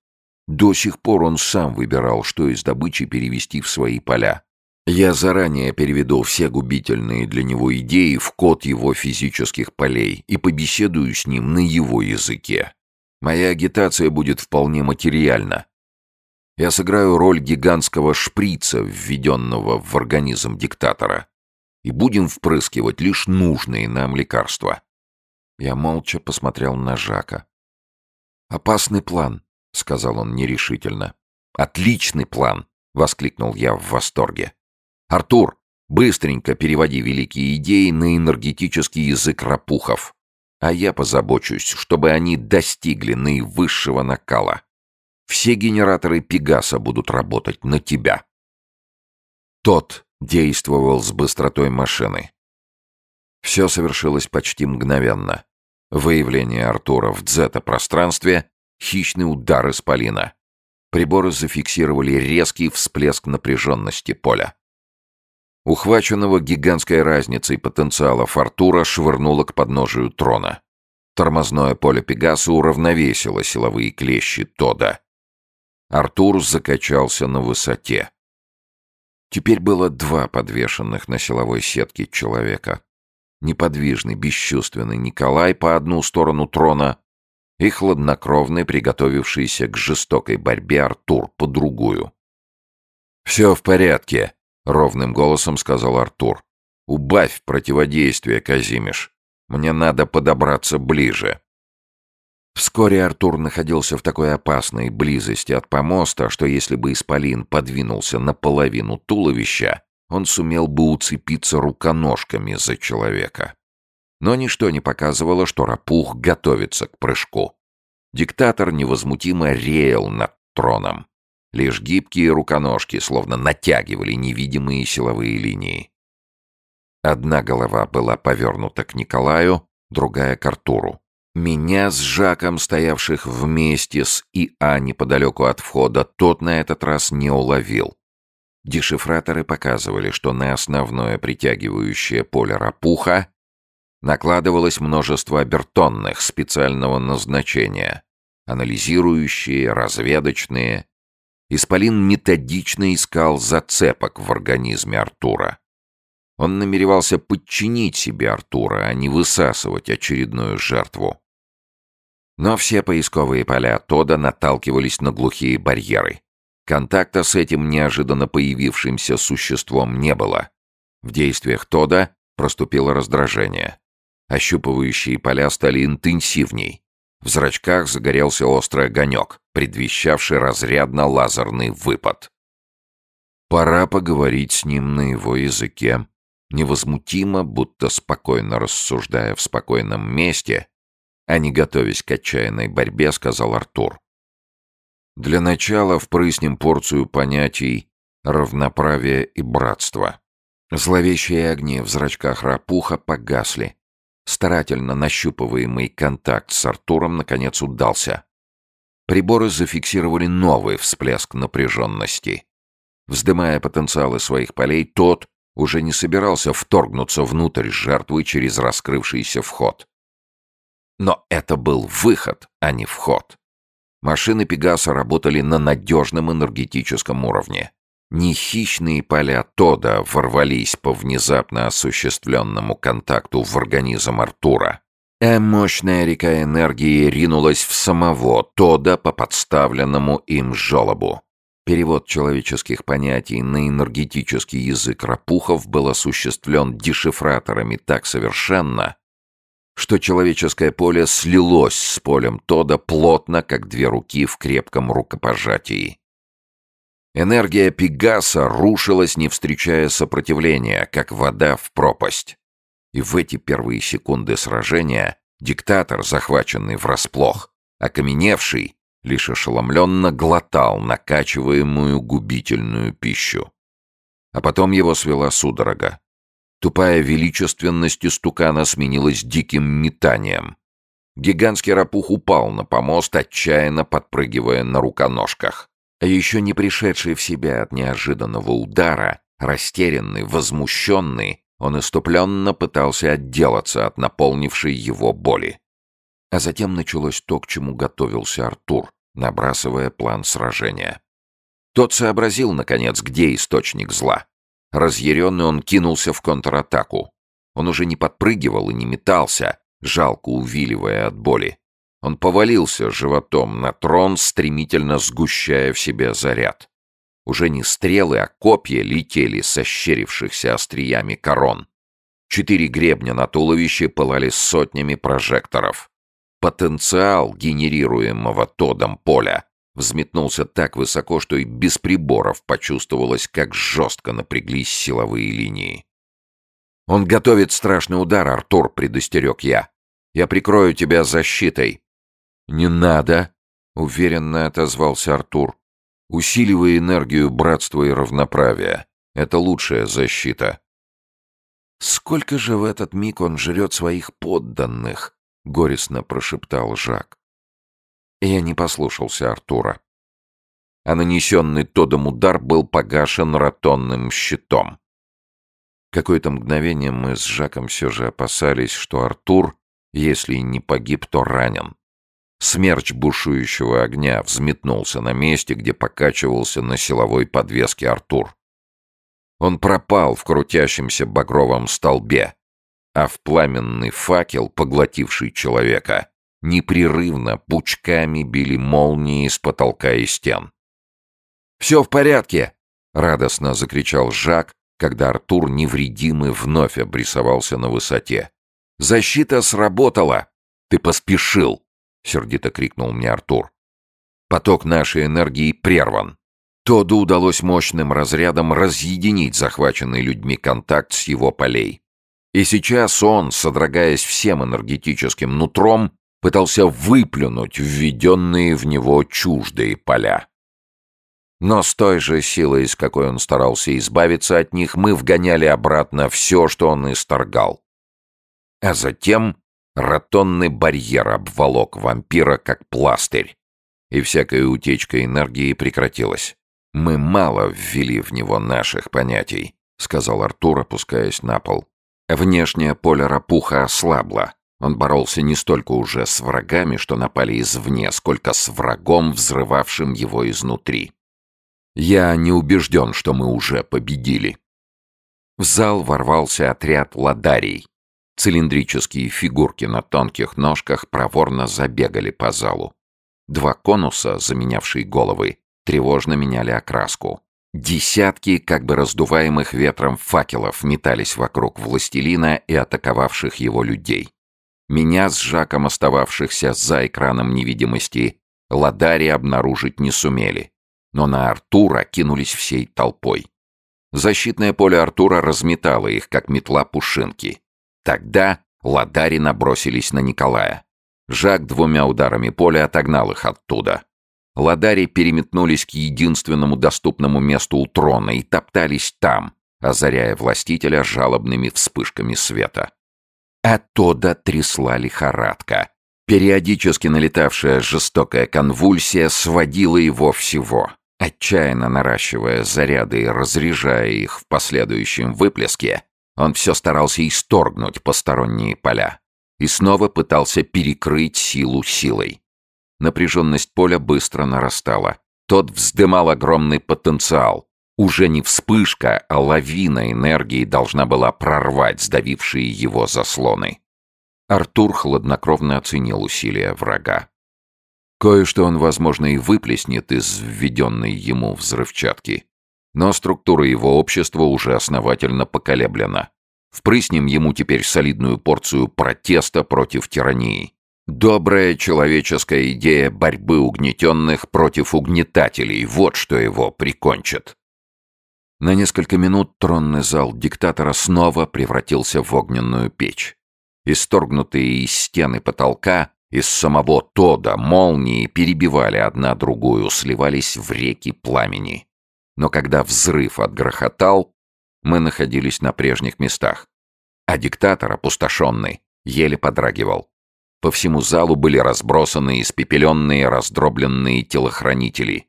До сих пор он сам выбирал, что из добычи перевести в свои поля. Я заранее переведу все губительные для него идеи в код его физических полей и побеседую с ним на его языке. Моя агитация будет вполне материальна. Я сыграю роль гигантского шприца, введенного в организм диктатора, и будем впрыскивать лишь нужные нам лекарства. Я молча посмотрел на Жака. «Опасный план», — сказал он нерешительно. «Отличный план!» — воскликнул я в восторге. «Артур, быстренько переводи великие идеи на энергетический язык рапухов, а я позабочусь, чтобы они достигли наивысшего накала. Все генераторы Пегаса будут работать на тебя». Тот действовал с быстротой машины. Все совершилось почти мгновенно. Выявление Артура в дзета-пространстве, хищный удар из полина. Приборы зафиксировали резкий всплеск напряженности поля. Ухваченного гигантской разницей потенциалов Артура швырнуло к подножию трона. Тормозное поле Пегаса уравновесило силовые клещи Тода. Артур закачался на высоте. Теперь было два подвешенных на силовой сетке человека неподвижный, бесчувственный Николай по одну сторону трона и хладнокровный, приготовившийся к жестокой борьбе Артур по другую. «Все в порядке», — ровным голосом сказал Артур. «Убавь противодействие, Казимиш. Мне надо подобраться ближе». Вскоре Артур находился в такой опасной близости от помоста, что если бы Исполин подвинулся наполовину туловища, он сумел бы уцепиться руконожками за человека. Но ничто не показывало, что Рапух готовится к прыжку. Диктатор невозмутимо реял над троном. Лишь гибкие руконожки словно натягивали невидимые силовые линии. Одна голова была повернута к Николаю, другая — к Артуру. Меня с Жаком, стоявших вместе с ИА неподалеку от входа, тот на этот раз не уловил. Дешифраторы показывали, что на основное притягивающее поле рапуха накладывалось множество обертонных специального назначения, анализирующие, разведочные. Исполин методично искал зацепок в организме Артура. Он намеревался подчинить себе Артура, а не высасывать очередную жертву. Но все поисковые поля Тода наталкивались на глухие барьеры. Контакта с этим неожиданно появившимся существом не было. В действиях Тода проступило раздражение. Ощупывающие поля стали интенсивней. В зрачках загорелся острый огонек, предвещавший разрядно-лазерный выпад. Пора поговорить с ним на его языке. Невозмутимо, будто спокойно рассуждая в спокойном месте, а не готовясь к отчаянной борьбе, сказал Артур. Для начала впрыснем порцию понятий равноправия и братства. Зловещие огни в зрачках рапуха погасли. Старательно нащупываемый контакт с Артуром наконец удался. Приборы зафиксировали новый всплеск напряженности. Вздымая потенциалы своих полей, тот уже не собирался вторгнуться внутрь жертвы через раскрывшийся вход. Но это был выход, а не вход. Машины Пегаса работали на надежном энергетическом уровне. Не хищные поля Тода ворвались по внезапно осуществленному контакту в организм Артура, а мощная река энергии ринулась в самого Тода по подставленному им желобу. Перевод человеческих понятий на энергетический язык рапухов был осуществлен дешифраторами так совершенно, что человеческое поле слилось с полем Тода плотно, как две руки в крепком рукопожатии. Энергия Пегаса рушилась, не встречая сопротивления, как вода в пропасть. И в эти первые секунды сражения диктатор, захваченный врасплох, окаменевший, лишь ошеломленно глотал накачиваемую губительную пищу. А потом его свела судорога. Тупая величественность истукана сменилась диким метанием. Гигантский рапух упал на помост, отчаянно подпрыгивая на руконожках. А еще не пришедший в себя от неожиданного удара, растерянный, возмущенный, Он иступленно пытался отделаться от наполнившей его боли. А затем началось то, к чему готовился Артур, набрасывая план сражения. Тот сообразил, наконец, где источник зла. Разъяренный он кинулся в контратаку. Он уже не подпрыгивал и не метался, жалко увиливая от боли. Он повалился животом на трон, стремительно сгущая в себе заряд. Уже не стрелы, а копья летели с ощерившихся остриями корон. Четыре гребня на туловище пылали сотнями прожекторов. Потенциал генерируемого Тодом поля взметнулся так высоко, что и без приборов почувствовалось, как жестко напряглись силовые линии. «Он готовит страшный удар, Артур», — предостерег я. «Я прикрою тебя защитой». «Не надо», — уверенно отозвался Артур. «Усиливай энергию братства и равноправия. Это лучшая защита». «Сколько же в этот миг он жрет своих подданных?» — горестно прошептал Жак. Я не послушался Артура. А нанесенный Тодом удар был погашен ротонным щитом. Какое-то мгновение мы с Жаком все же опасались, что Артур, если не погиб, то ранен. Смерч бушующего огня взметнулся на месте, где покачивался на силовой подвеске Артур. Он пропал в крутящемся багровом столбе, а в пламенный факел, поглотивший человека, непрерывно пучками били молнии с потолка и стен. «Все в порядке!» — радостно закричал Жак, когда Артур невредимый вновь обрисовался на высоте. «Защита сработала! Ты поспешил!» — сердито крикнул мне Артур. «Поток нашей энергии прерван. Тоду удалось мощным разрядом разъединить захваченный людьми контакт с его полей. И сейчас он, содрогаясь всем энергетическим нутром, пытался выплюнуть введенные в него чуждые поля. Но с той же силой, с какой он старался избавиться от них, мы вгоняли обратно все, что он исторгал. А затем ротонный барьер обволок вампира как пластырь, и всякая утечка энергии прекратилась. «Мы мало ввели в него наших понятий», — сказал Артур, опускаясь на пол. Внешнее поле рапуха ослабло, он боролся не столько уже с врагами, что напали извне, сколько с врагом, взрывавшим его изнутри. Я не убежден, что мы уже победили. В зал ворвался отряд ладарий. Цилиндрические фигурки на тонких ножках проворно забегали по залу. Два конуса, заменявшие головы, тревожно меняли окраску. Десятки, как бы раздуваемых ветром факелов, метались вокруг властелина и атаковавших его людей. Меня с Жаком, остававшихся за экраном невидимости, Ладари обнаружить не сумели. Но на Артура кинулись всей толпой. Защитное поле Артура разметало их, как метла пушинки. Тогда Ладари набросились на Николая. Жак двумя ударами поля отогнал их оттуда. Ладари переметнулись к единственному доступному месту у трона и топтались там, озаряя властителя жалобными вспышками света. Оттуда трясла лихорадка. Периодически налетавшая жестокая конвульсия сводила его всего. Отчаянно наращивая заряды и разряжая их в последующем выплеске, он все старался исторгнуть посторонние поля. И снова пытался перекрыть силу силой. Напряженность поля быстро нарастала. Тот вздымал огромный потенциал, уже не вспышка, а лавина энергии должна была прорвать сдавившие его заслоны. Артур хладнокровно оценил усилия врага. Кое-что он, возможно, и выплеснет из введенной ему взрывчатки. Но структура его общества уже основательно поколеблена. Впрыснем ему теперь солидную порцию протеста против тирании. Добрая человеческая идея борьбы угнетенных против угнетателей – вот что его прикончит. На несколько минут тронный зал диктатора снова превратился в огненную печь. Исторгнутые из стены потолка, из самого Тода молнии перебивали одна другую, сливались в реки пламени. Но когда взрыв отгрохотал, мы находились на прежних местах. А диктатор, опустошенный, еле подрагивал. По всему залу были разбросаны испепеленные раздробленные телохранители,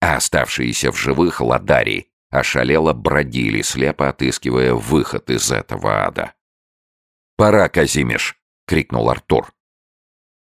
а оставшиеся в живых ладари ошалело бродили, слепо отыскивая выход из этого ада. «Пора, Казимиш!» — крикнул Артур.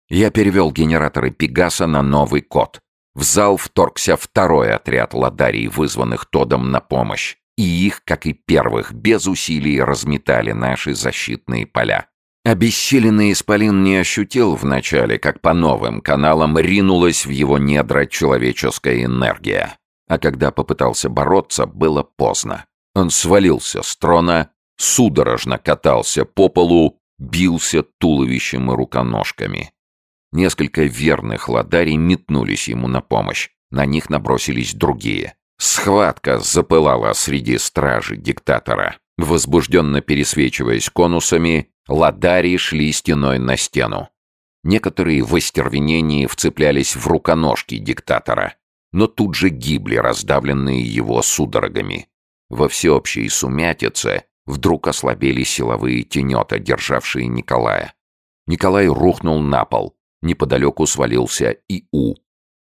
Я перевел генераторы Пегаса на новый код. В зал вторгся второй отряд ладарий, вызванных Тодом на помощь, и их, как и первых, без усилий разметали наши защитные поля. Обессиленный Исполин не ощутил вначале, как по новым каналам ринулась в его недра человеческая энергия. А когда попытался бороться, было поздно. Он свалился с трона, судорожно катался по полу, бился туловищем и руконожками. Несколько верных ладарей метнулись ему на помощь. На них набросились другие. Схватка запылала среди стражи диктатора. Возбужденно пересвечиваясь конусами, ладари шли стеной на стену. Некоторые в остервенении вцеплялись в руконожки диктатора, но тут же гибли, раздавленные его судорогами. Во всеобщей сумятице вдруг ослабели силовые тенета, державшие Николая. Николай рухнул на пол, Неподалеку свалился и У.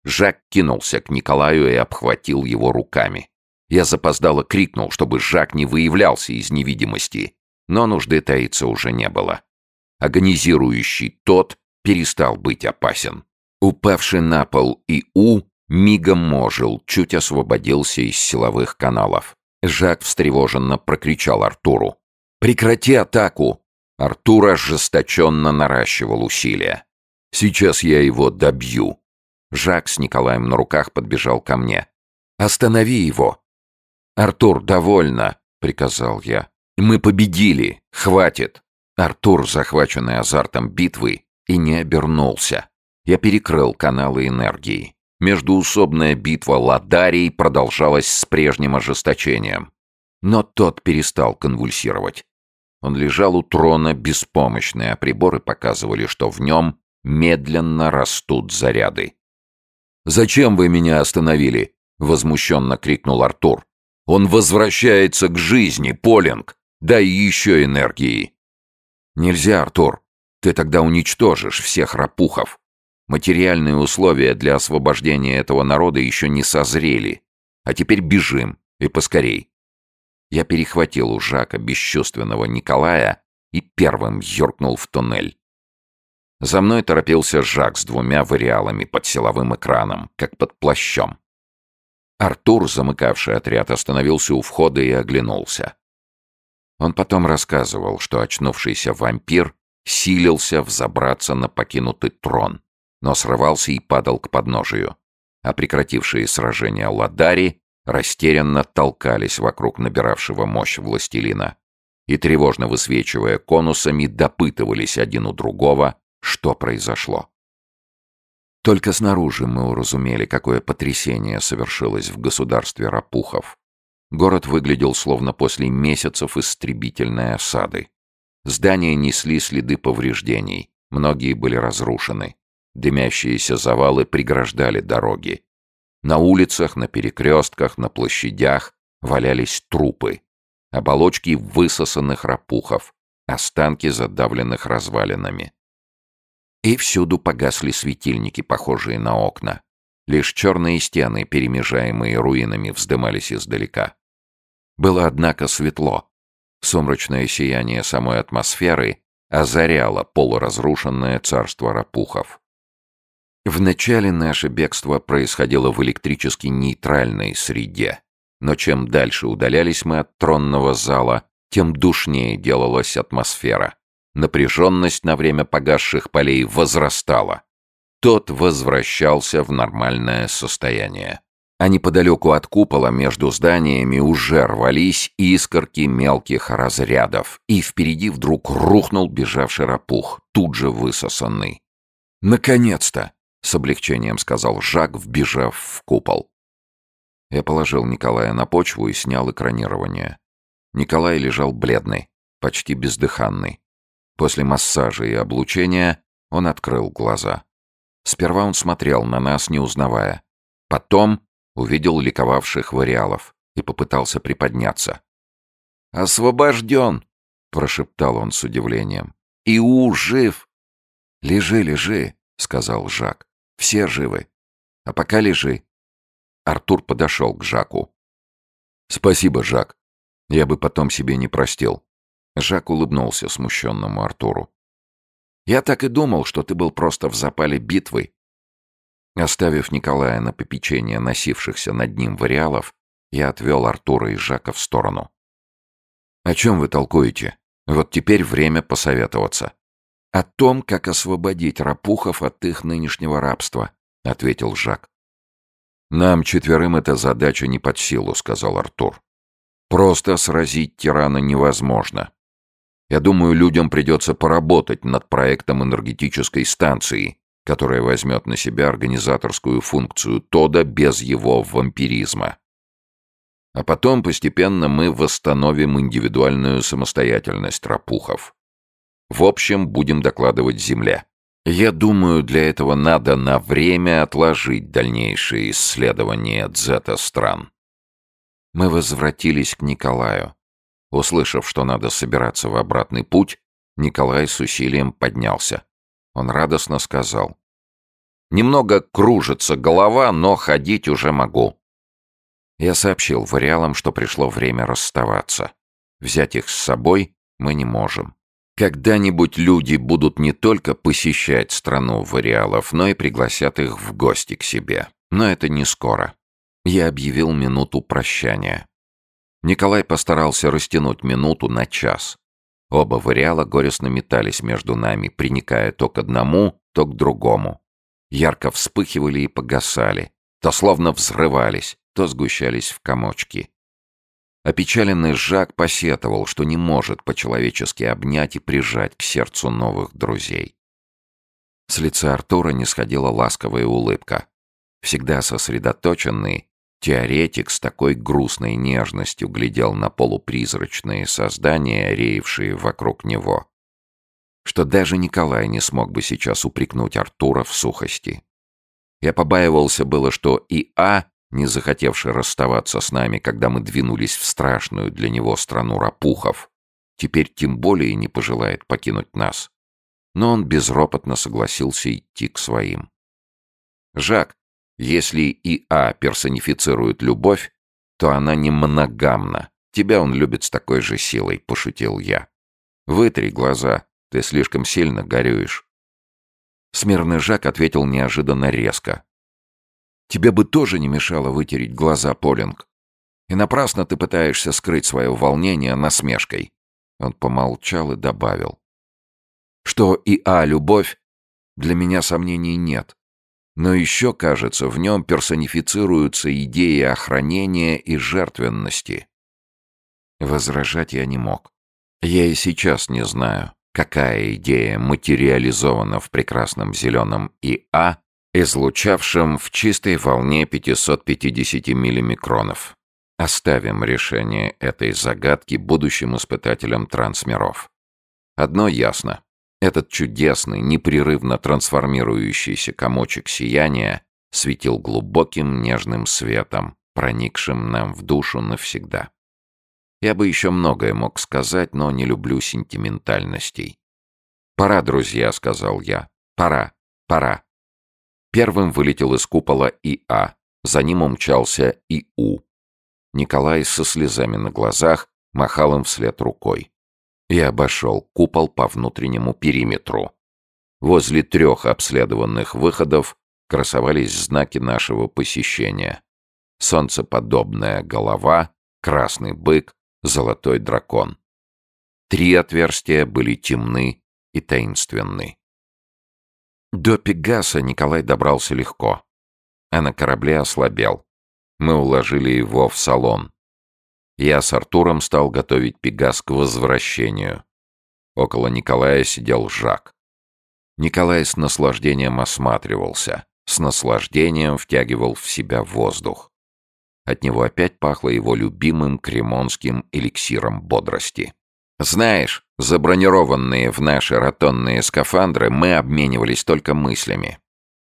Жак кинулся к Николаю и обхватил его руками. Я запоздало крикнул, чтобы Жак не выявлялся из невидимости, но нужды таиться уже не было. Агонизирующий тот перестал быть опасен. Упавший на пол и У мигом ожил, чуть освободился из силовых каналов. Жак встревоженно прокричал Артуру. «Прекрати атаку!» Артур ожесточенно наращивал усилия. Сейчас я его добью. Жак с Николаем на руках подбежал ко мне. Останови его. Артур, довольно, приказал я. Мы победили. Хватит. Артур, захваченный азартом битвы, и не обернулся. Я перекрыл каналы энергии. Междуусобная битва Ладарий продолжалась с прежним ожесточением. Но тот перестал конвульсировать. Он лежал у трона беспомощный, а приборы показывали, что в нем медленно растут заряды. «Зачем вы меня остановили?» — возмущенно крикнул Артур. «Он возвращается к жизни, Полинг! Дай еще энергии!» «Нельзя, Артур. Ты тогда уничтожишь всех рапухов. Материальные условия для освобождения этого народа еще не созрели. А теперь бежим, и поскорей». Я перехватил у Жака бесчувственного Николая и первым юркнул в туннель. За мной торопился Жак с двумя вариалами под силовым экраном, как под плащом. Артур, замыкавший отряд, остановился у входа и оглянулся. Он потом рассказывал, что очнувшийся вампир силился взобраться на покинутый трон, но срывался и падал к подножию, а прекратившие сражения Ладари растерянно толкались вокруг набиравшего мощь властелина и, тревожно высвечивая конусами, допытывались один у другого что произошло. Только снаружи мы уразумели, какое потрясение совершилось в государстве Рапухов. Город выглядел словно после месяцев истребительной осады. Здания несли следы повреждений, многие были разрушены. Дымящиеся завалы преграждали дороги. На улицах, на перекрестках, на площадях валялись трупы, оболочки высосанных рапухов, останки задавленных развалинами. И всюду погасли светильники, похожие на окна. Лишь черные стены, перемежаемые руинами, вздымались издалека. Было, однако, светло. Сумрачное сияние самой атмосферы озаряло полуразрушенное царство рапухов. Вначале наше бегство происходило в электрически нейтральной среде, но чем дальше удалялись мы от тронного зала, тем душнее делалась атмосфера. Напряженность на время погасших полей возрастала. Тот возвращался в нормальное состояние. А неподалеку от купола между зданиями уже рвались искорки мелких разрядов, и впереди вдруг рухнул бежавший рапух, тут же высосанный. «Наконец-то!» — с облегчением сказал Жак, вбежав в купол. Я положил Николая на почву и снял экранирование. Николай лежал бледный, почти бездыханный. После массажа и облучения он открыл глаза. Сперва он смотрел на нас, не узнавая. Потом увидел ликовавших вариалов и попытался приподняться. «Освобожден!» — прошептал он с удивлением. «Иу жив!» «Лежи, лежи!» — сказал Жак. «Все живы. А пока лежи». Артур подошел к Жаку. «Спасибо, Жак. Я бы потом себе не простил». Жак улыбнулся смущенному Артуру. «Я так и думал, что ты был просто в запале битвы». Оставив Николая на попечение носившихся над ним вариалов, я отвел Артура и Жака в сторону. «О чем вы толкуете? Вот теперь время посоветоваться». «О том, как освободить рапухов от их нынешнего рабства», — ответил Жак. «Нам четверым эта задача не под силу», — сказал Артур. «Просто сразить тирана невозможно. Я думаю, людям придется поработать над проектом энергетической станции, которая возьмет на себя организаторскую функцию Тода без его вампиризма. А потом постепенно мы восстановим индивидуальную самостоятельность рапухов. В общем, будем докладывать Земле. Я думаю, для этого надо на время отложить дальнейшие исследования дзета-стран. Мы возвратились к Николаю. Услышав, что надо собираться в обратный путь, Николай с усилием поднялся. Он радостно сказал. «Немного кружится голова, но ходить уже могу». Я сообщил вариалам, что пришло время расставаться. Взять их с собой мы не можем. Когда-нибудь люди будут не только посещать страну вариалов, но и пригласят их в гости к себе. Но это не скоро. Я объявил минуту прощания. Николай постарался растянуть минуту на час. Оба вариала горестно метались между нами, приникая то к одному, то к другому. Ярко вспыхивали и погасали, то словно взрывались, то сгущались в комочки. Опечаленный Жак посетовал, что не может по-человечески обнять и прижать к сердцу новых друзей. С лица Артура не сходила ласковая улыбка. Всегда сосредоточенный, теоретик с такой грустной нежностью глядел на полупризрачные создания, реевшие вокруг него, что даже Николай не смог бы сейчас упрекнуть Артура в сухости. Я побаивался было, что и А не захотевший расставаться с нами, когда мы двинулись в страшную для него страну рапухов, теперь тем более не пожелает покинуть нас. Но он безропотно согласился идти к своим. «Жак, если ИА персонифицирует любовь, то она не моногамна. Тебя он любит с такой же силой», — пошутил я. «Вытри глаза, ты слишком сильно горюешь». Смирный Жак ответил неожиданно резко. Тебе бы тоже не мешало вытереть глаза, Полинг. И напрасно ты пытаешься скрыть свое волнение насмешкой. Он помолчал и добавил. Что и А, любовь, для меня сомнений нет. Но еще, кажется, в нем персонифицируются идеи охранения и жертвенности. Возражать я не мог. Я и сейчас не знаю, какая идея материализована в прекрасном зеленом ИА, излучавшим в чистой волне 550 миллимикронов. Оставим решение этой загадки будущим испытателям трансмиров. Одно ясно. Этот чудесный, непрерывно трансформирующийся комочек сияния светил глубоким нежным светом, проникшим нам в душу навсегда. Я бы еще многое мог сказать, но не люблю сентиментальностей. «Пора, друзья», — сказал я. «Пора, пора». Первым вылетел из купола ИА, за ним умчался ИУ. Николай со слезами на глазах махал им вслед рукой. И обошел купол по внутреннему периметру. Возле трех обследованных выходов красовались знаки нашего посещения. Солнцеподобная голова, красный бык, золотой дракон. Три отверстия были темны и таинственны. До Пегаса Николай добрался легко, а на корабле ослабел. Мы уложили его в салон. Я с Артуром стал готовить Пегас к возвращению. Около Николая сидел Жак. Николай с наслаждением осматривался, с наслаждением втягивал в себя воздух. От него опять пахло его любимым кремонским эликсиром бодрости. Знаешь, забронированные в наши ротонные скафандры, мы обменивались только мыслями.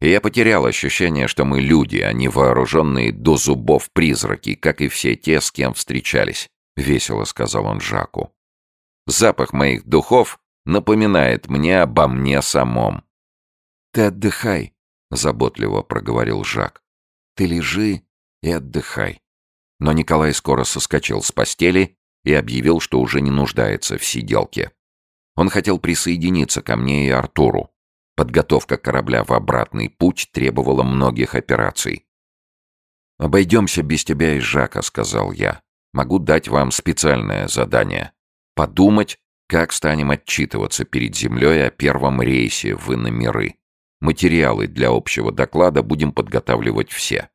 И я потерял ощущение, что мы люди, а не вооруженные до зубов призраки, как и все те, с кем встречались, — весело сказал он Жаку. Запах моих духов напоминает мне обо мне самом. «Ты отдыхай», — заботливо проговорил Жак. «Ты лежи и отдыхай. Но Николай скоро соскочил с постели и объявил, что уже не нуждается в сиделке. Он хотел присоединиться ко мне и Артуру. Подготовка корабля в обратный путь требовала многих операций. «Обойдемся без тебя и Жака», — сказал я. «Могу дать вам специальное задание. Подумать, как станем отчитываться перед Землей о первом рейсе в иномиры. Материалы для общего доклада будем подготавливать все.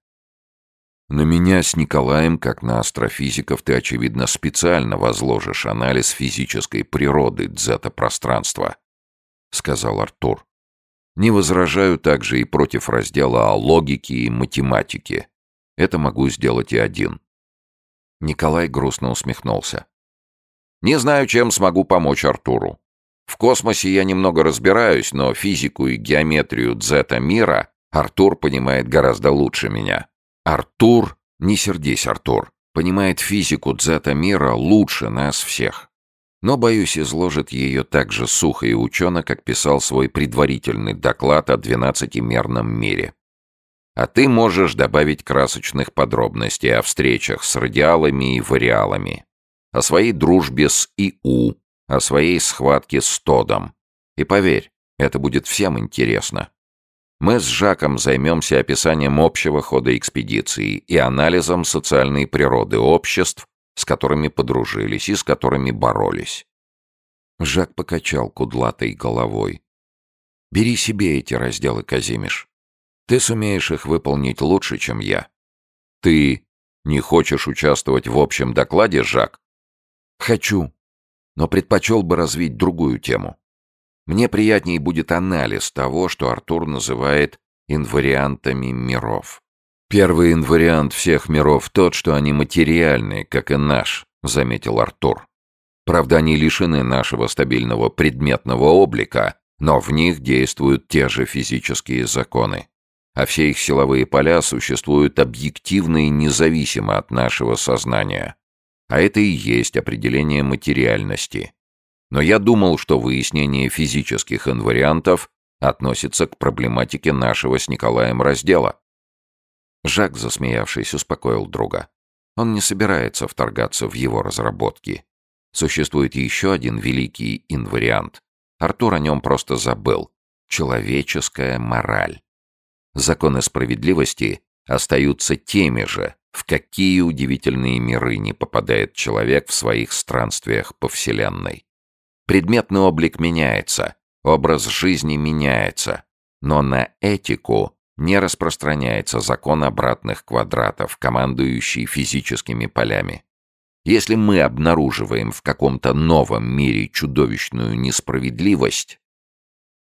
На меня с Николаем, как на астрофизиков, ты, очевидно, специально возложишь анализ физической природы дзета-пространства, — сказал Артур. Не возражаю также и против раздела о логике и математике. Это могу сделать и один. Николай грустно усмехнулся. Не знаю, чем смогу помочь Артуру. В космосе я немного разбираюсь, но физику и геометрию дзета-мира Артур понимает гораздо лучше меня. Артур, не сердись, Артур, понимает физику дзета-мира лучше нас всех. Но, боюсь, изложит ее так же сухо и учено, как писал свой предварительный доклад о двенадцатимерном мире. А ты можешь добавить красочных подробностей о встречах с радиалами и вариалами, о своей дружбе с ИУ, о своей схватке с Тодом. И поверь, это будет всем интересно. Мы с Жаком займемся описанием общего хода экспедиции и анализом социальной природы обществ, с которыми подружились и с которыми боролись. Жак покачал кудлатой головой. «Бери себе эти разделы, Казимиш. Ты сумеешь их выполнить лучше, чем я. Ты не хочешь участвовать в общем докладе, Жак? Хочу, но предпочел бы развить другую тему. Мне приятнее будет анализ того, что Артур называет инвариантами миров. Первый инвариант всех миров тот, что они материальны, как и наш, заметил Артур. Правда, они лишены нашего стабильного предметного облика, но в них действуют те же физические законы. А все их силовые поля существуют объективно и независимо от нашего сознания. А это и есть определение материальности. Но я думал, что выяснение физических инвариантов относится к проблематике нашего с Николаем раздела. Жак, засмеявшись, успокоил друга. Он не собирается вторгаться в его разработки. Существует еще один великий инвариант. Артур о нем просто забыл. Человеческая мораль. Законы справедливости остаются теми же, в какие удивительные миры не попадает человек в своих странствиях по Вселенной. Предметный облик меняется, образ жизни меняется, но на этику не распространяется закон обратных квадратов, командующий физическими полями. Если мы обнаруживаем в каком-то новом мире чудовищную несправедливость,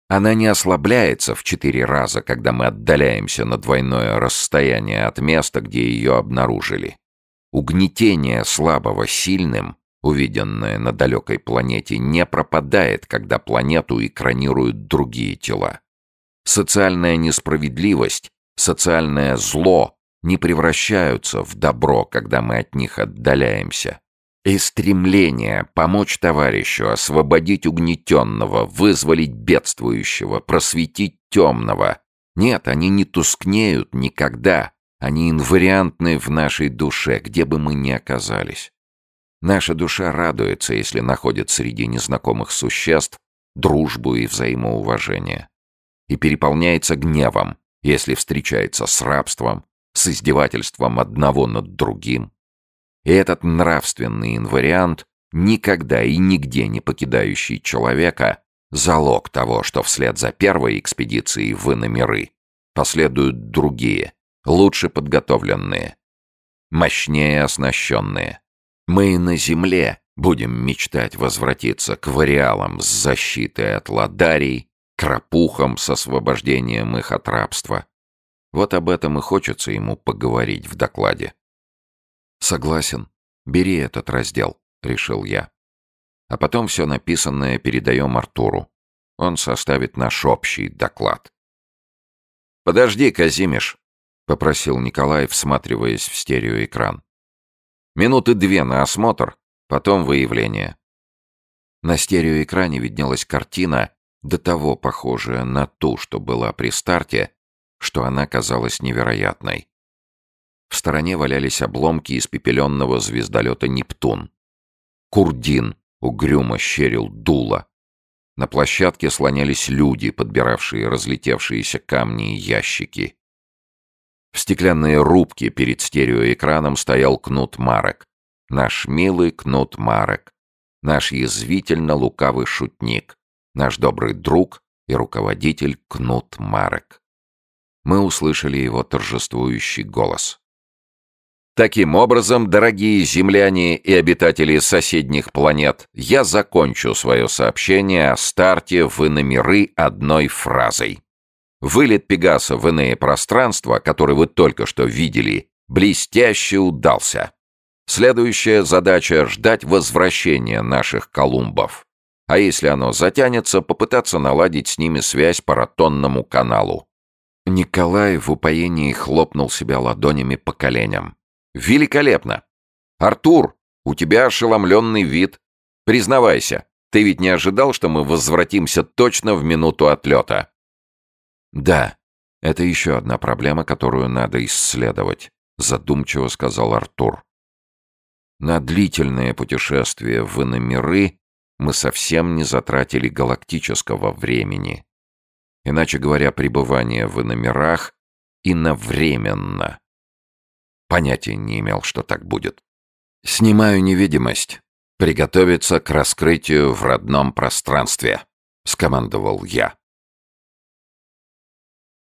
она не ослабляется в четыре раза, когда мы отдаляемся на двойное расстояние от места, где ее обнаружили. Угнетение слабого сильным, увиденное на далекой планете, не пропадает, когда планету экранируют другие тела. Социальная несправедливость, социальное зло не превращаются в добро, когда мы от них отдаляемся. И стремление помочь товарищу, освободить угнетенного, вызволить бедствующего, просветить темного. Нет, они не тускнеют никогда. Они инвариантны в нашей душе, где бы мы ни оказались. Наша душа радуется, если находит среди незнакомых существ дружбу и взаимоуважение. И переполняется гневом, если встречается с рабством, с издевательством одного над другим. И этот нравственный инвариант, никогда и нигде не покидающий человека, залог того, что вслед за первой экспедицией в иномиры последуют другие, лучше подготовленные, мощнее оснащенные. Мы на Земле будем мечтать возвратиться к вариалам с защитой от ладарий, к рапухам с освобождением их от рабства. Вот об этом и хочется ему поговорить в докладе. «Согласен. Бери этот раздел», — решил я. А потом все написанное передаем Артуру. Он составит наш общий доклад. «Подожди, Казимиш», — попросил Николай, всматриваясь в стереоэкран. «Минуты две на осмотр, потом выявление». На стереоэкране виднелась картина, до того похожая на ту, что была при старте, что она казалась невероятной. В стороне валялись обломки испепеленного звездолета «Нептун». Курдин угрюмо щерил дуло. На площадке слонялись люди, подбиравшие разлетевшиеся камни и ящики. В стеклянной рубке перед стереоэкраном стоял Кнут Марек. Наш милый Кнут Марек. Наш язвительно-лукавый шутник. Наш добрый друг и руководитель Кнут Марек. Мы услышали его торжествующий голос. Таким образом, дорогие земляне и обитатели соседних планет, я закончу свое сообщение о старте в иномиры одной фразой. Вылет Пегаса в иные пространства, который вы только что видели, блестяще удался. Следующая задача — ждать возвращения наших Колумбов. А если оно затянется, попытаться наладить с ними связь по ротонному каналу. Николай в упоении хлопнул себя ладонями по коленям. «Великолепно! Артур, у тебя ошеломленный вид. Признавайся, ты ведь не ожидал, что мы возвратимся точно в минуту отлета?» «Да, это еще одна проблема, которую надо исследовать», — задумчиво сказал Артур. «На длительное путешествие в иномиры мы совсем не затратили галактического времени. Иначе говоря, пребывание в иномирах иновременно. Понятия не имел, что так будет. «Снимаю невидимость. Приготовиться к раскрытию в родном пространстве», — скомандовал я.